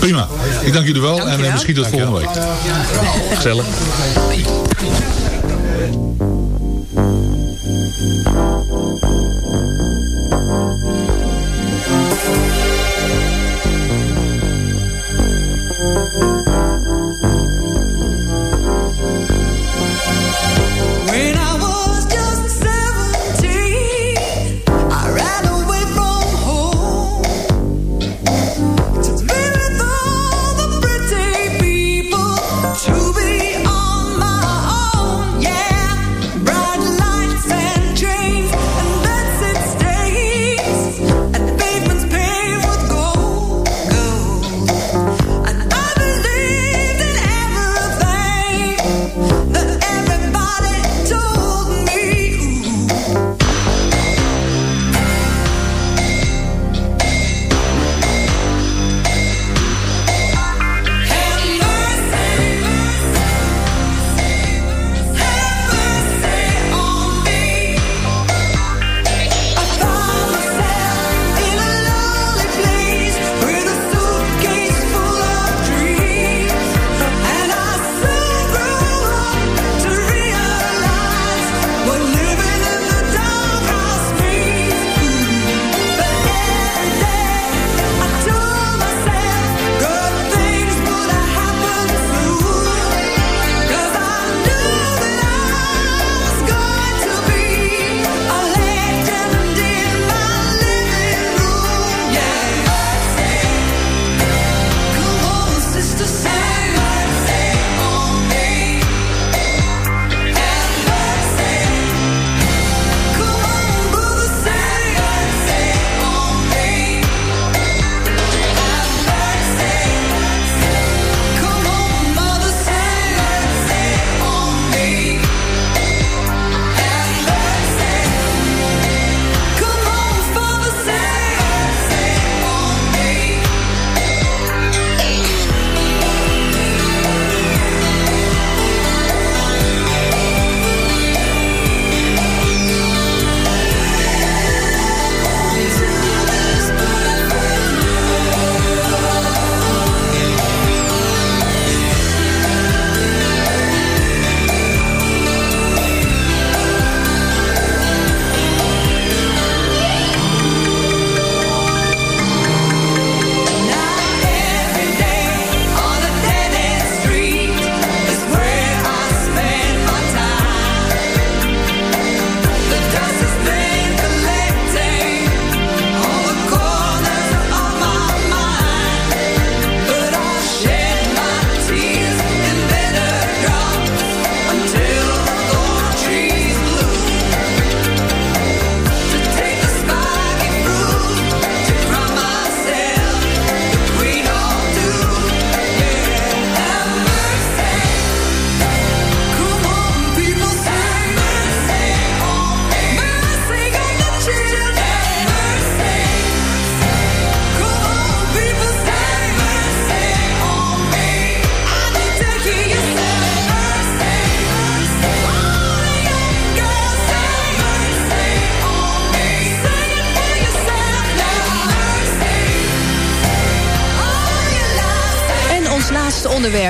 Prima. Ik dank jullie wel dank en misschien tot volgende week. Gezellig.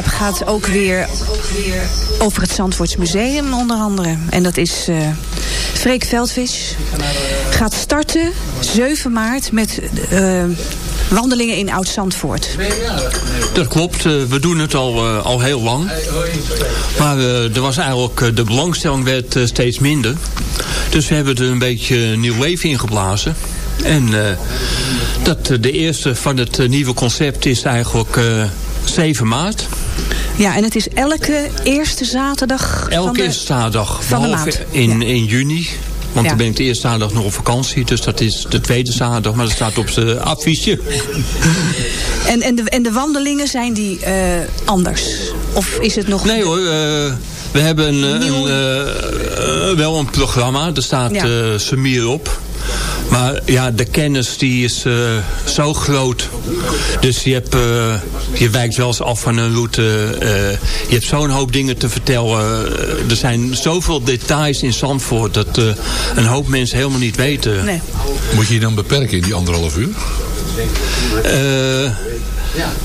Gaat ook weer over het Zandvoorts Museum onder andere. En dat is uh, Freek Veldvis gaat starten 7 maart met uh, wandelingen in Oud-Zandvoort. Dat klopt, uh, we doen het al, al heel lang. Maar er was eigenlijk, de belangstelling werd steeds minder. Dus we hebben er een beetje nieuw leven in geblazen. En dat, de eerste van het nieuwe concept is eigenlijk 7 maart. Ja, en het is elke eerste zaterdag Elke van de, eerste zaterdag, van de maand. in, Ja. in juni. Want Ja. dan ben ik de eerste zaterdag nog op vakantie. Dus dat is de tweede zaterdag. Maar dat staat op zijn affiche. En, en, de, en de wandelingen zijn die eh, anders? Of is het nog... Nee hoor, eh, we hebben een, eh, een, wel een programma. Er staat Ja. Samir op. Maar ja, de kennis die is eh, zo groot. Dus je, hebt, eh, je wijkt wel eens af van een route. eh, je hebt zo'n hoop dingen te vertellen. Er zijn zoveel details in Zandvoort... dat eh, een hoop mensen helemaal niet weten. Nee. Moet je je dan beperken in die anderhalf uur?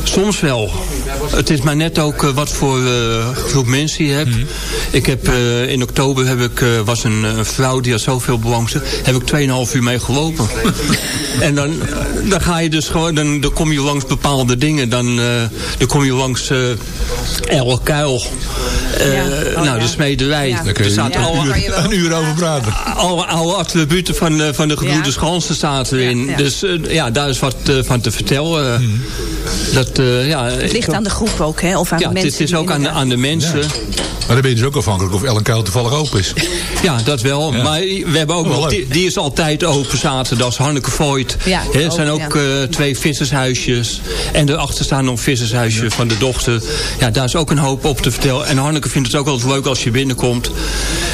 Soms wel. Het is maar net ook eh, wat voor eh, groep mensen je hebt. Ik heb eh, in oktober heb ik, was een vrouw die had zoveel belangstelling. Heb ik 2,5 uur mee gelopen. en dan, dan ga je dus gewoon, dan, dan kom je langs bepaalde dingen. Dan, dan kom je langs eh El Kuil. Eh, Ja. Oh, nou, ja. de smederij. Daar kun Er zaten een, alle- uur, een uur over praten. alle oude attributen van, eh, van de gebroeders Gansen zaten erin. ja. Dus eh, ja, daar is wat van te vertellen. Dat, eh, ja, Het ligt aan de groep ook, hè? Of aan ja, de mensen. het is ook aan de, aan de mensen. Maar dan ben je dus ook afhankelijk of Ellen Kuil toevallig open is. Ja, dat wel. Maar we hebben ook Wel nog, die, die is altijd open zaterdags. Hanneke Voigt. Ja, Hè, er zijn ook ja. eh, twee vissershuisjes. En daarachter staan nog een vissershuisje van de dochter. Ja, daar is ook een hoop op te vertellen. En Hanneke vindt het ook altijd leuk als je binnenkomt.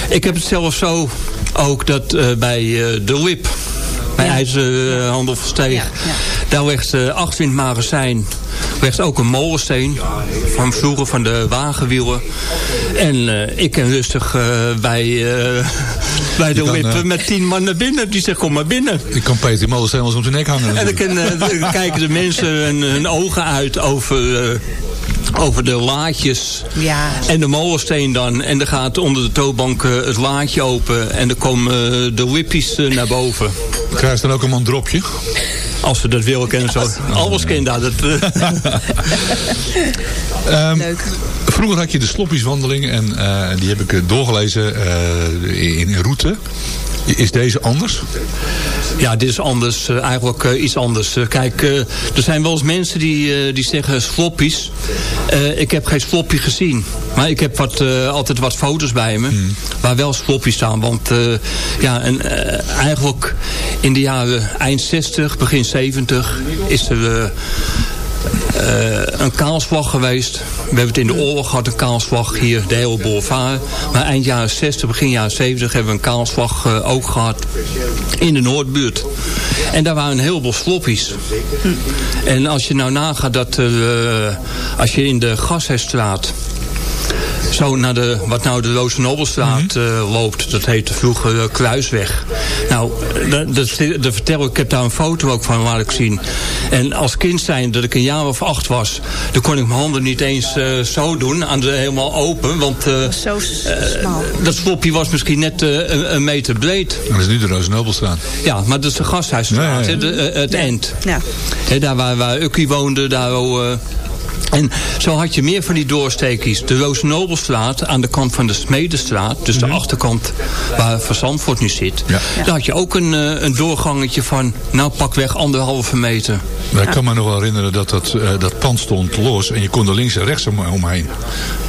Ik heb het zelf zo ook dat eh, bij eh, de Lip... Bij IJzerhandel Versteeg. Daar ligt eh achter in het magazijn ligt ook een molensteen. Van vroeger van de wagenwielen. En eh, ik ken rustig eh, bij, eh, bij de eh, met tien man naar binnen. Die zegt kom maar binnen. Ik kan Peter Mollensteen wel eens om zijn nek hangen. En dan, kan, eh, dan kijken de mensen hun, hun ogen uit over, over de laadjes. Ja. En de molensteen dan. En dan gaat onder de toonbank eh, het laadje open. En dan komen eh, de wippies eh, naar boven. Krijg je dan ook een man dropje? Als ze dat willen kennen. Zo. Alles kent dat. eh. Ehm, Leuk. Vroeger had je de sloppieswandeling en eh, die heb ik doorgelezen eh, in, in route. Is deze anders? Ja, dit is anders, eh, eigenlijk eh, iets anders. Eh, kijk, er zijn wel eens mensen die, die zeggen sloppies. Ik heb geen sloppy gezien. Maar ik heb wat, altijd wat foto's bij me. Waar wel sloppies staan. Want ja, en, eigenlijk in de jaren eind 60, begin 70 is er... eh, een kaalslag geweest. We hebben het in de oorlog gehad, een kaalslag hier, de hele boulevard. Maar eind jaren 60, begin jaren 70 hebben we een kaalslag eh, ook gehad in de Noordbuurt. En daar waren een heleboel sloppies. En als je nou nagaat dat eh, als je in de Gashuisstraat zo naar de, wat nou de Rozenobelstraat eh, loopt. Dat heette vroeger eh, Kruisweg. Nou, dat, vertel ik, ik heb daar een foto ook van laten ik zien. En als kind zijn dat ik een jaar of acht was... dan kon ik mijn handen niet eens eh, zo doen, aan de, helemaal open. Want eh, Zo smal. dat slopje was misschien net een, een meter breed. Dat is nu de Rozenobelstraat. Ja, maar dat is de Gasthuisstraat, Ja, ja, ja. hè, de, het end. Ja. Daar waar, waar Ukkie woonde, daar... eh, en zo had je meer van die doorsteekjes. De Roosnobelstraat aan de kant van de Smedestraat. Dus de achterkant waar Van Zandvoort nu zit. Ja. Daar had je ook een, eh, een doorgangetje van, nou pakweg anderhalve meter. Maar ik kan me nog wel herinneren dat dat, eh, dat pand stond los en je kon er links en rechts om, omheen.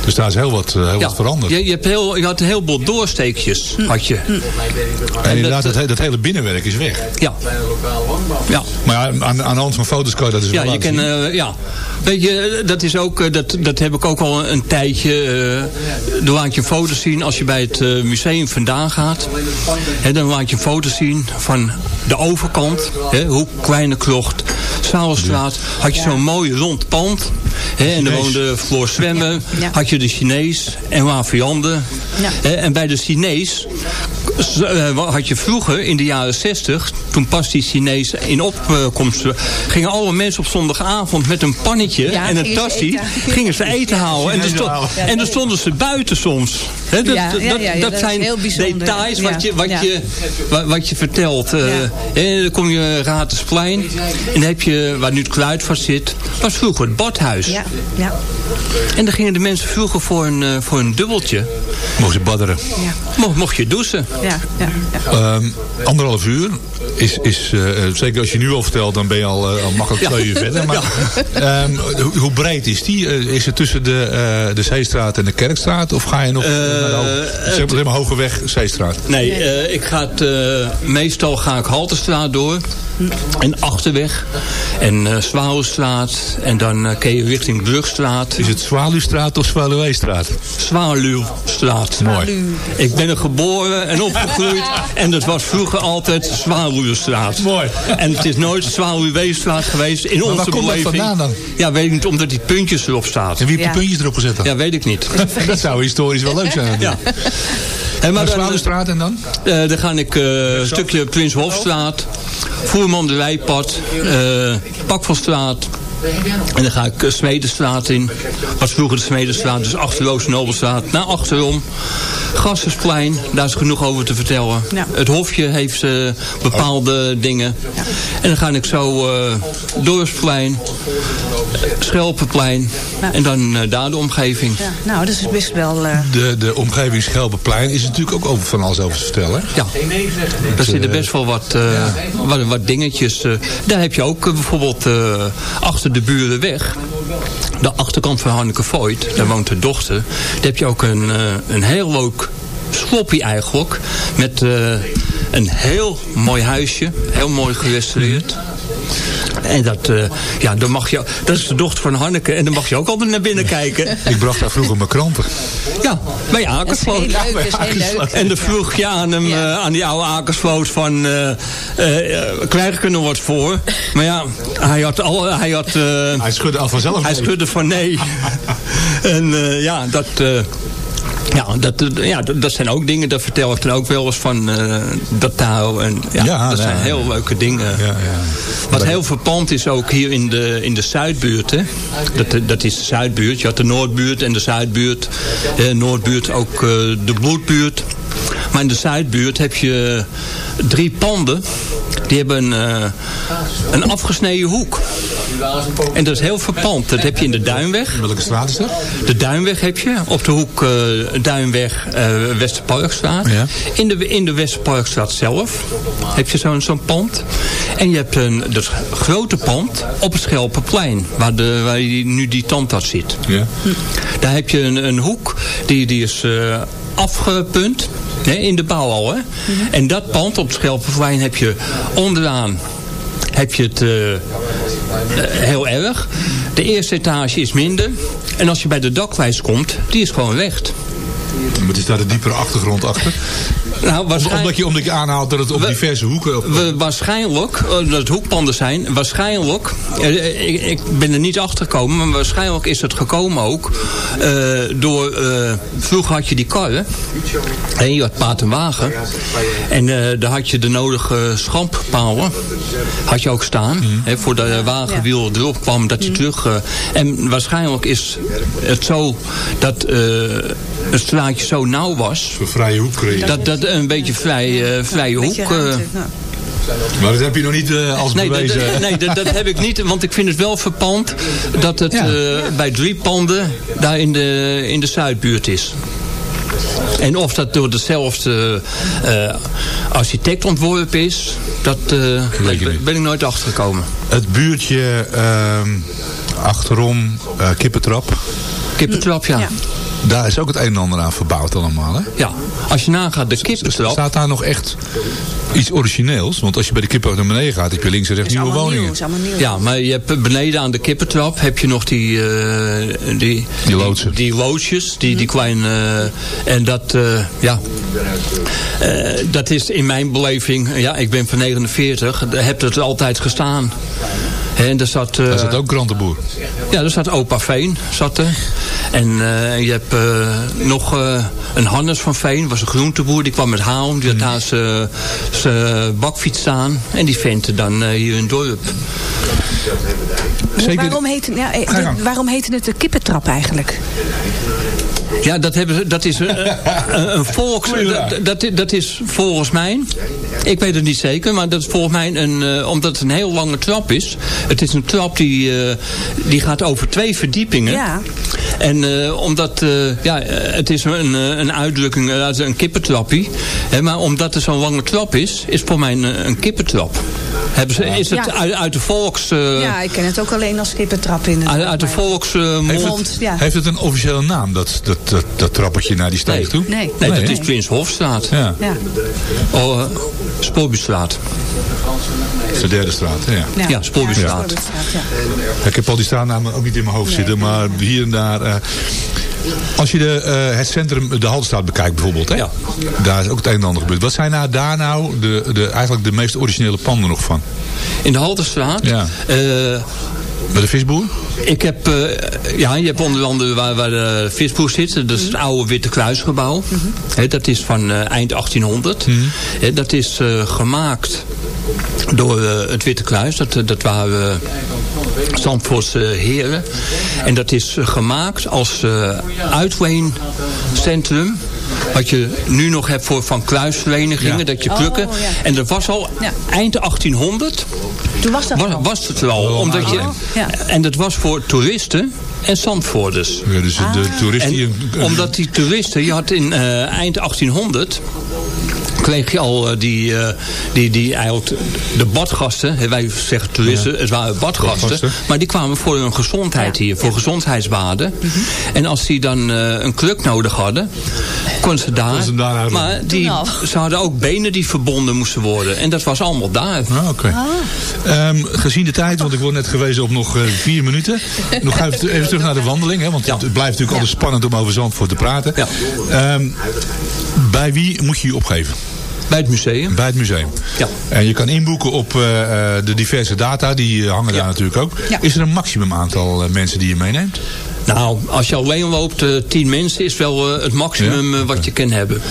Dus daar is heel wat, eh, heel wat veranderd. Je, je, hebt heel, je had een heleboel doorsteekjes. Had je. en inderdaad, dat, dat, he- dat hele binnenwerk is weg. Ja. ja. Maar ja, aan, aan de hand van foto's kan je dat dus Ja, wel je laten kan, zien. eh, ja. Weet je, dat is ook, eh, dat, dat heb ik ook al een tijdje. eh dan laat je foto's zien als je bij het eh, museum vandaan gaat. Hè, dan laat je foto's zien van de overkant. Hè, Hoek, Kleine Krocht, Zaalstraat. Had je zo'n mooi rond pand. Hè, en er woonde Floor Zwemmen. Had je de Chinees en Waviande. Ja. Hè, en bij de Chinees eh, had je vroeger in de jaren 60, toen pas die Chinees in opkomst, gingen alle mensen op zondagavond met een pannetje Ja, en een tassie, eten. gingen ze eten halen. En, er stonden ze buiten soms. Dat, Ja, dat, ja, ja, dat dat is zijn details Ja, wat, je, wat, ja. je, wat, wat je vertelt. Eh, dan kom je Ratersplein. En dan heb je, waar nu het kruidvat zit, was vroeger het badhuis. Ja, ja. En dan gingen de mensen vroeger voor een, eh, voor een dubbeltje. Mocht je badderen. Mocht, mocht je douchen. Ja, ja, ja. Ehm, anderhalf uur is, is eh, eh, zeker als je nu al vertelt, dan ben je al, eh, al makkelijk Ja. twee uur verder. Maar ehm, hoe, hoe breed is die? Is het tussen de, eh, de Zeestraat en de Kerkstraat? Of ga je nog naar de Hoge- zeg maar helemaal Hogeweg, Zeestraat? Nee, eh, ik ga het, meestal ga ik Halterstraat door. En Achterweg. En eh Zwaluwstraat. En dan kun je richting Brugstraat. Is het Zwaluwstraat of Zwaluweestraat? Zwaluwstraat. Mooi. Ik ben er geboren en opgegroeid. en dat was vroeger altijd Zwaluwstraat. Mooi. En het is nooit Zwaluweestraat geweest in Maar onze waar komt dat vandaan dan? Ja, weet ik niet, omdat die puntjes erop staan. En wie heeft Ja. die puntjes erop gezet dan? Ja, weet ik niet. Dat zou historisch wel leuk zijn. Ja. Hé, maar Zwaluwstraat en dan? eh, dan ga ik eh, een stukje Prins Hofstraat, Voerman de Wijpad, eh Pakvalstraat. En dan ga ik eh, Smedenstraat in. Wat vroeger de Smedenstraat, dus achter Roos Nobelstraat. Naar achterom. Gassersplein, daar is genoeg over te vertellen. Ja. Het Hofje heeft eh, bepaalde dingen. En dan ga ik zo eh Dorpsplein, Schelpenplein. En dan eh, daar de omgeving. Ja, nou, dat is best wel... eh, De, de omgeving Schelpenplein is natuurlijk ook over van alles over te vertellen. Ja, daar zitten best wel wat, eh, wat, wat dingetjes. eh. daar heb je ook bijvoorbeeld eh, de burenweg. De achterkant van Hanneke Voigt, daar woont de dochter. Daar heb je ook een, eh, een heel leuk sloppy eigenlijk. Met eh, een heel mooi huisje. Heel mooi gerestaureerd. En dat, eh, ja, dan mag je, dat is de dochter van Hanneke. En dan mag je ook altijd naar binnen kijken. Ik bracht daar vroeger mijn kranten. Ja, bij Akersloot. heel leuk, dat is heel leuk. En dan vroeg je aan hem, Ja. eh, aan die oude Akersloot van, eh eh, krijg ik er nog wat voor? Maar ja, hij had al, hij had, Hij schudde al vanzelf. hij schudde van nee. en eh, ja, dat, eh, ja, dat, ja, dat, dat zijn ook dingen, daar vertel ik dan ook wel eens van, eh, dat touw. En, ja, Ja, dat ja, zijn ja. heel leuke dingen. Ja, ja. Wat heel verpand is ook hier in de, in de Zuidbuurt. Hè? Dat, dat is de Zuidbuurt. Je had de Noordbuurt en de Zuidbuurt. Eh, Noordbuurt ook eh, de Bloedbuurt. Maar in de Zuidbuurt heb je drie panden. Die hebben eh, een afgesneden hoek. En dat is heel verpand. Dat heb je in de Duinweg. Welke straat is dat? De Duinweg heb je. Op de hoek eh, Duinweg eh Westerparkstraat. Ja. In, de, in de Westerparkstraat zelf heb je zo'n zo'n pand. En je hebt een dat grote pand op het Schelpenplein. Waar, de, waar die, nu die tandarts zit. Ja. Daar heb je een, een hoek. Die, die is afgepunt. Hè, in de bouw al. Hè? En dat pand op het Schelpenplein heb je onderaan heb je het eh, eh, heel erg. De eerste etage is minder. En als je bij de dakwijs komt, die is gewoon recht. Maar is daar de diepere achtergrond achter? Nou, Omdat waarschijnlijk, je, omdat je aanhaalt dat het op We- diverse hoeken... Op, we, waarschijnlijk, eh, dat het hoekpanden zijn, waarschijnlijk, eh, ik, ik ben er niet achter gekomen, maar waarschijnlijk is het gekomen ook eh, door, eh, vroeger had je die karren, en je had paard en wagen, en eh, daar had je de nodige schamppalen, had je ook staan, hè, voor de wagenwiel erop kwam, dat je terug, eh, en waarschijnlijk is het zo dat eh, het straatje zo nauw was, een vrije hoek creëren. dat dat een beetje vrij, eh, vrije hoek... beetje eh, ruimte, nou. Maar dat heb je nog niet eh, als Nee, bewezen. nee dat, heb ik niet, want ik vind het wel verpand dat het Ja. eh, bij drie panden daar in de, in de Zuidbuurt is. En of dat door dezelfde eh, architect ontworpen is, dat eh, Weet je ben, ben ik nooit achtergekomen. Het buurtje ehm, achterom, eh, Kippentrap. Kippentrap, ja. Ja. Ja. Daar is ook het een en ander aan verbouwd allemaal. Hè? Als je nagaat, de kippentrap... Staat daar nog echt iets origineels? Want als je bij de kippen naar beneden gaat, heb je links en rechts nieuwe nieuw, woningen. is allemaal nieuw. Ja, maar je hebt beneden aan de kippentrap heb je nog die... eh, die, Die loodsen. Die loodjes, die, die kleine... eh, en dat, eh, ja... Eh, dat is in mijn beleving... Ja, ik ben van 49. Daar heb het altijd gestaan. En er zat... eh, Daar zit ook krantenboer. ja, er zat opa Veen, zat er. En eh, je hebt eh, nog eh, een Hannes van Veen, was een groenteboer. Die kwam met haal, die had daar zijn- zijn bakfiets staan. En die vent dan eh, hier in het dorp. Zeker- Waarom heette, ja, eh, waarom heette het de kippentrap eigenlijk? Ja, dat, hebben, ze- dat is een, een, een volks... Dat, dat, dat is volgens mij... Ik weet het niet zeker, maar dat is volgens mij een... eh, omdat het een heel lange trap is. Het is een trap die, eh, die gaat over twee verdiepingen. Ja. En eh, omdat... eh, ja, het is een, een uitdrukking, dat is een kippentrappie. Hè, maar omdat er zo'n lange trap is, is voor mij een, een kippentrap. Hebben ze, is het Ja. uit, uit de volks... eh, ja, ik ken het ook alleen als kippentrap in uit, uit de volks... eh, Heeft mond. het, ja. heeft het een officiële naam, dat, dat, dat, dat trappetje naar die steeg Nee. toe? Nee. Nee, dat is Prins Hofstraat. Ja, Ja. Oh, uh, Spoorbustraat. de derde straat. Ja. Ja, Spoorbustraat. Ja. Ik heb al die straatnamen ook niet in mijn hoofd zitten, maar hier en daar... eh, als je de, eh, het centrum, de Haltestraat bekijkt bijvoorbeeld, hè? Ja. daar is ook het een en ander gebeurd. Wat zijn nou daar nou de, de, eigenlijk de meest originele panden nog van? In de Halterstraat. Ja. eh, Bij de visboer? ik heb, eh, ja, je hebt onder andere waar, waar de visboer zit. Dat is het oude Witte Kruisgebouw. Hè, dat is van eh, eind 1800. Hè, dat is eh, gemaakt door eh, het Witte Kruis. Dat, eh, dat waren Zandvoortse heren. En dat is eh, gemaakt als eh uitleencentrum. Wat je nu nog hebt voor van kruisverenigingen. Ja. Dat je Oh, plukken. ja. En dat was al Ja. eind 1800 Toen was dat was, al. was het er al. Omdat je, Ja. En dat was voor toeristen en Zandvoorters. Ja, dus de Ah. toerist En die... een- een- omdat die toeristen, je had in eh, eind 1800 kreeg je al eh, die, eh, die, die eigenlijk de badgasten, hè, wij zeggen toeristen, het waren badgasten, Badgasten. maar die kwamen voor hun gezondheid hier, voor gezondheidsbaden. Mhm. En als die dan eh, een kruk nodig hadden, konden ze daar, Konden ze daar maar die, al. ze hadden ook benen die verbonden moesten worden. En dat was allemaal daar. Ah, oké. Ehm, gezien de tijd, want ik word net gewezen op nog vier minuten. Nog even, even terug naar de wandeling. Hè, want Ja. het blijft natuurlijk altijd spannend om over Zandvoort te praten. Ja. Ehm, bij wie moet je je opgeven? Bij het museum. Bij het museum. Ja. En je kan inboeken op eh, eh, de diverse data. Die hangen daar natuurlijk ook. Ja. Is er een maximum aantal eh, mensen die je meeneemt? Nou, als je alleen loopt, eh, tien mensen is wel het maximum wat je kan hebben.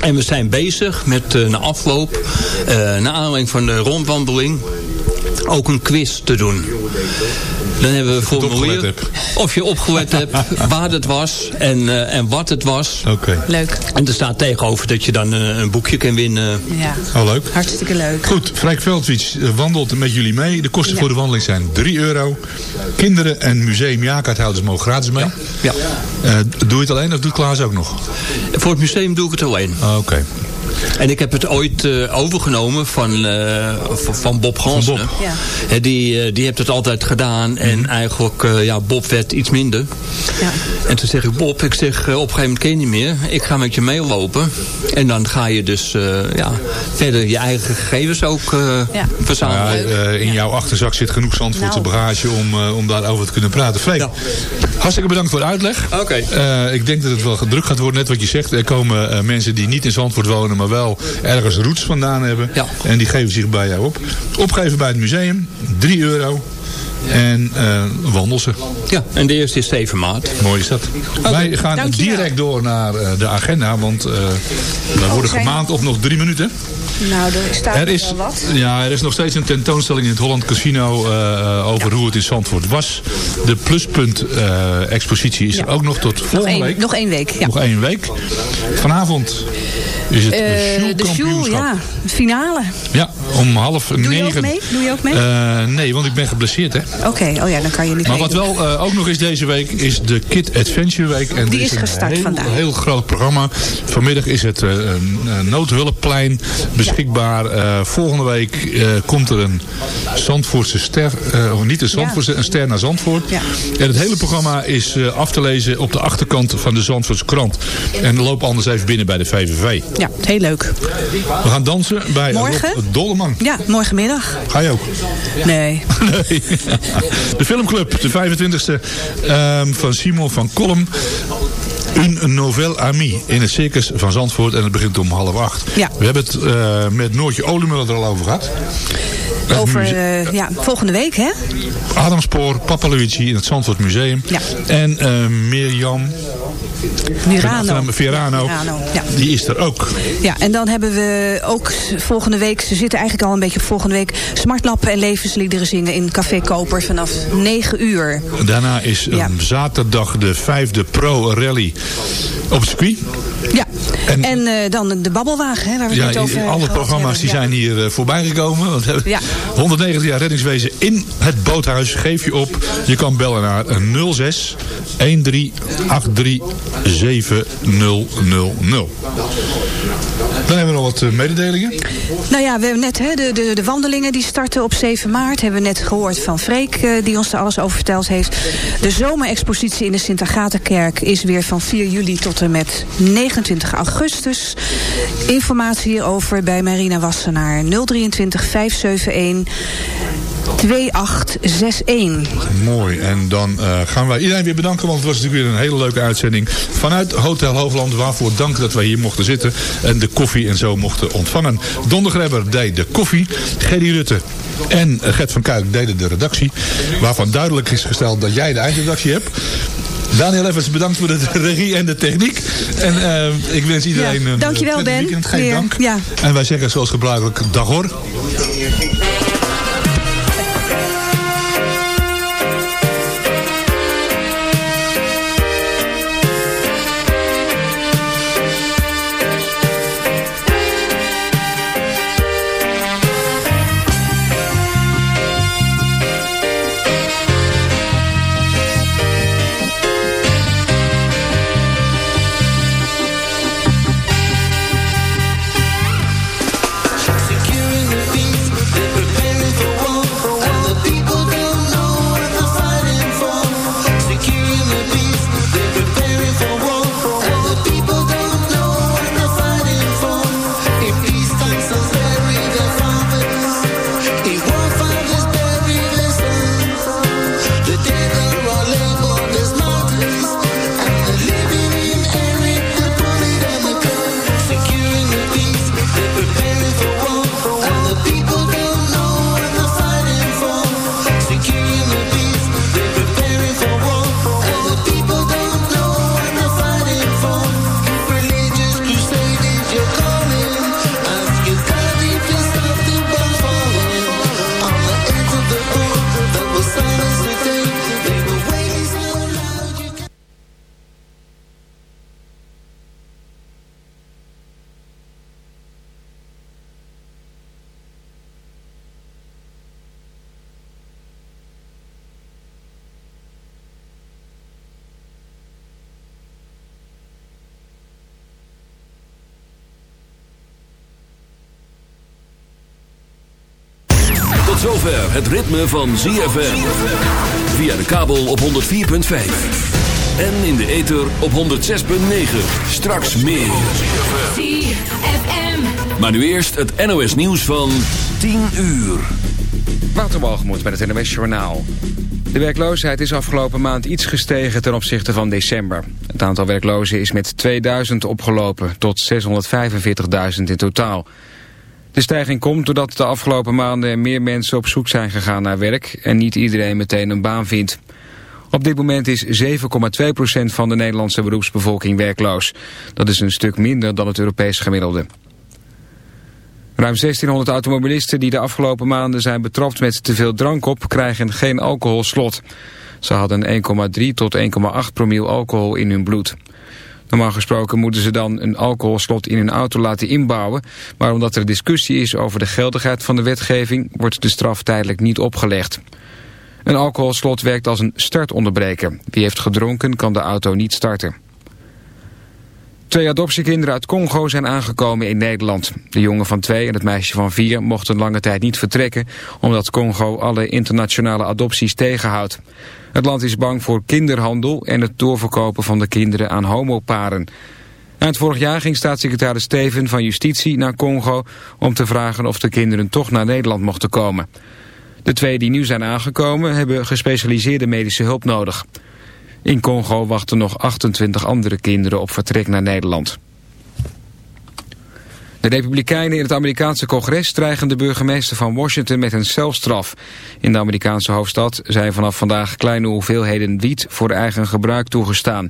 En we zijn bezig met uh, na afloop, uh, naar aanleiding van de rondwandeling, ook een quiz te doen. Dan hebben we formulier of je opgelet hebt waar het was en, uh, en wat het was. Oké. Okay. Leuk. En er staat tegenover dat je dan uh, een boekje kan winnen. Ja. Oh, leuk. Hartstikke leuk. Goed, Frijk Veldwits wandelt met jullie mee. De kosten ja. voor de wandeling zijn 3 euro. Kinderen en museumjaarkaarthouders mogen gratis mee. Ja. ja. Uh, doe je het alleen of doet Klaas ook nog? Voor het museum doe ik het alleen. Oh, Oké. Okay. En ik heb het ooit uh, overgenomen van, uh, van Bob Gansen. Bob. Ja. He, die, uh, die heeft het altijd gedaan. En mm. eigenlijk, ja, Bob werd iets minder. Ja. En toen zeg ik, Bob, ik zeg, op een gegeven moment ken je niet meer. Ik ga met je meelopen. En dan ga je dus ja, verder je eigen gegevens ook ja. verzamelen. Ja, in jouw achterzak zit genoeg Zandvoortse nou. bagage om, om daarover te kunnen praten. Freek, ja. hartstikke bedankt voor de uitleg. Oké. Okay. ik denk dat het wel druk gaat worden, net wat je zegt. Er komen mensen die niet in Zandvoort wonen, maar wel ergens roots vandaan hebben. Ja. En die geven zich bij jou op. Opgeven bij het museum, 3 euro. En uh, wandel ze. Ja, en de eerste is 7 maart. Mooi is dat. Okay, Wij gaan dankjewel. direct door naar uh, de agenda. Want uh, we worden gemaand op nog drie minuten. Nou, er staat er is, wel wat. Ja, er is nog steeds een tentoonstelling in het Holland Casino uh, over ja. hoe het in Zandvoort was. De pluspunt uh, expositie is ja. er ook nog tot volgende nog één, week. Nog één week, ja. Nog één week. Vanavond is het uh, de De Sjoel, ja. Finale. Ja, om half Doe negen. Je ook mee? Doe je ook mee? Uh, nee, want ik ben geblesseerd, hè. Oké, okay. oh ja, dan kan je niet Maar wat wel uh, ook nog is deze week, is de Kid Adventure Week. En Die is, is gestart een heel, vandaag. heel groot programma. Vanmiddag is het uh, een noodhulpplein beschikbaar. Ja. volgende week komt er een Zandvoortse ster, of niet een Zandvoortse, ja. een ster naar Zandvoort. Ja. En het hele programma is af te lezen op de achterkant van de Zandvoortse krant. En loop anders even binnen bij de VVV. Ja, heel leuk. We gaan dansen bij Morgen? Rob Dolleman. Ja, morgenmiddag. Ga je ook? Nee. nee. De filmclub, de 25e um, van Simon van Kolm. Een novel ami in het circus van Zandvoort. En het begint om half acht. Ja. We hebben het uh, met Noortje Olemuller er al over gehad. Over uh, ja, volgende week, hè? Adam Spoor, Papa Luigi in het Zandvoort Museum. Ja. En uh, Mirjam... Verano. ja. Die is er ook. Ja, en dan hebben we ook volgende week, ze zitten eigenlijk al een beetje op volgende week, smartlappen en levensliederen zingen in Café Koper vanaf 9 uur. Daarna is ja. zaterdag de vijfde Pro Rally op het circuit. Ja, en, en uh, dan de babbelwagen, hè, waar we ja, het over alle programma's die zijn hier voorbij gekomen. Want ja. 190 jaar reddingswezen in het boothuis. Geef je op. Je kan bellen naar 06 1383 7000. Dan hebben we nog wat uh, mededelingen. Nou ja, we hebben net hè, de, de, de wandelingen die starten op 7 maart. Hebben we net gehoord van Freek, uh, die ons er alles over verteld heeft. De zomerexpositie in de Sint-Agata-kerk is weer van 4 juli tot en met 29 augustus. Informatie hierover bij Marina Wassenaar 023 571 2861. Mooi. En dan uh, gaan wij iedereen weer bedanken, want het was natuurlijk weer een hele leuke uitzending vanuit Hotel Hoogland. Waarvoor dank dat wij hier mochten zitten en de koffie en zo mochten ontvangen. Don deed de koffie. Gerry Rutte en Gert van Kuik deden de redactie. Waarvan duidelijk is gesteld dat jij de eindredactie hebt. Daniel Evans, bedankt voor de regie en de techniek. En uh, ik wens iedereen ja, een Dankjewel, Ben. weekend. Geen Weer. dank. Ja. En wij zeggen zoals gebruikelijk dag hoor. Ritme van ZFM. Via de kabel op 104.5. En in de ether op 106.9. Straks meer. ZFM. Maar nu eerst het NOS nieuws van 10 uur. Waterbalgemoed met het NOS Journaal. De werkloosheid is afgelopen maand iets gestegen ten opzichte van december. Het aantal werklozen is met 2000 opgelopen tot 645.000 in totaal. De stijging komt doordat de afgelopen maanden meer mensen op zoek zijn gegaan naar werk en niet iedereen meteen een baan vindt. Op dit moment is 7,2% van de Nederlandse beroepsbevolking werkloos. Dat is een stuk minder dan het Europese gemiddelde. Ruim 1600 automobilisten die de afgelopen maanden zijn betrapt met te veel drank op krijgen geen alcoholslot. Ze hadden 1,3 tot 1,8 promiel alcohol in hun bloed. Normaal gesproken moeten ze dan een alcoholslot in hun auto laten inbouwen. Maar omdat er discussie is over de geldigheid van de wetgeving... wordt de straf tijdelijk niet opgelegd. Een alcoholslot werkt als een startonderbreker. Wie heeft gedronken kan de auto niet starten. Twee adoptiekinderen uit Congo zijn aangekomen in Nederland. De jongen van twee en het meisje van vier mochten lange tijd niet vertrekken... omdat Congo alle internationale adopties tegenhoudt. Het land is bang voor kinderhandel en het doorverkopen van de kinderen aan homoparen. Eind vorig jaar ging staatssecretaris Steven van Justitie naar Congo... om te vragen of de kinderen toch naar Nederland mochten komen. De twee die nu zijn aangekomen hebben gespecialiseerde medische hulp nodig... In Congo wachten nog 28 andere kinderen op vertrek naar Nederland. De Republikeinen in het Amerikaanse congres dreigen de burgemeester van Washington met een celstraf. In de Amerikaanse hoofdstad zijn vanaf vandaag kleine hoeveelheden wiet voor eigen gebruik toegestaan.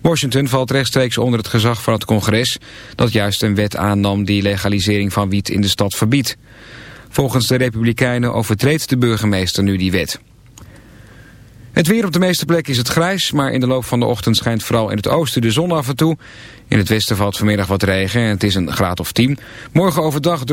Washington valt rechtstreeks onder het gezag van het congres... dat juist een wet aannam die legalisering van wiet in de stad verbiedt. Volgens de Republikeinen overtreedt de burgemeester nu die wet. Het weer op de meeste plekken is het grijs, maar in de loop van de ochtend schijnt vooral in het oosten de zon af en toe. In het westen valt vanmiddag wat regen en het is een graad of 10. Morgen overdag droog.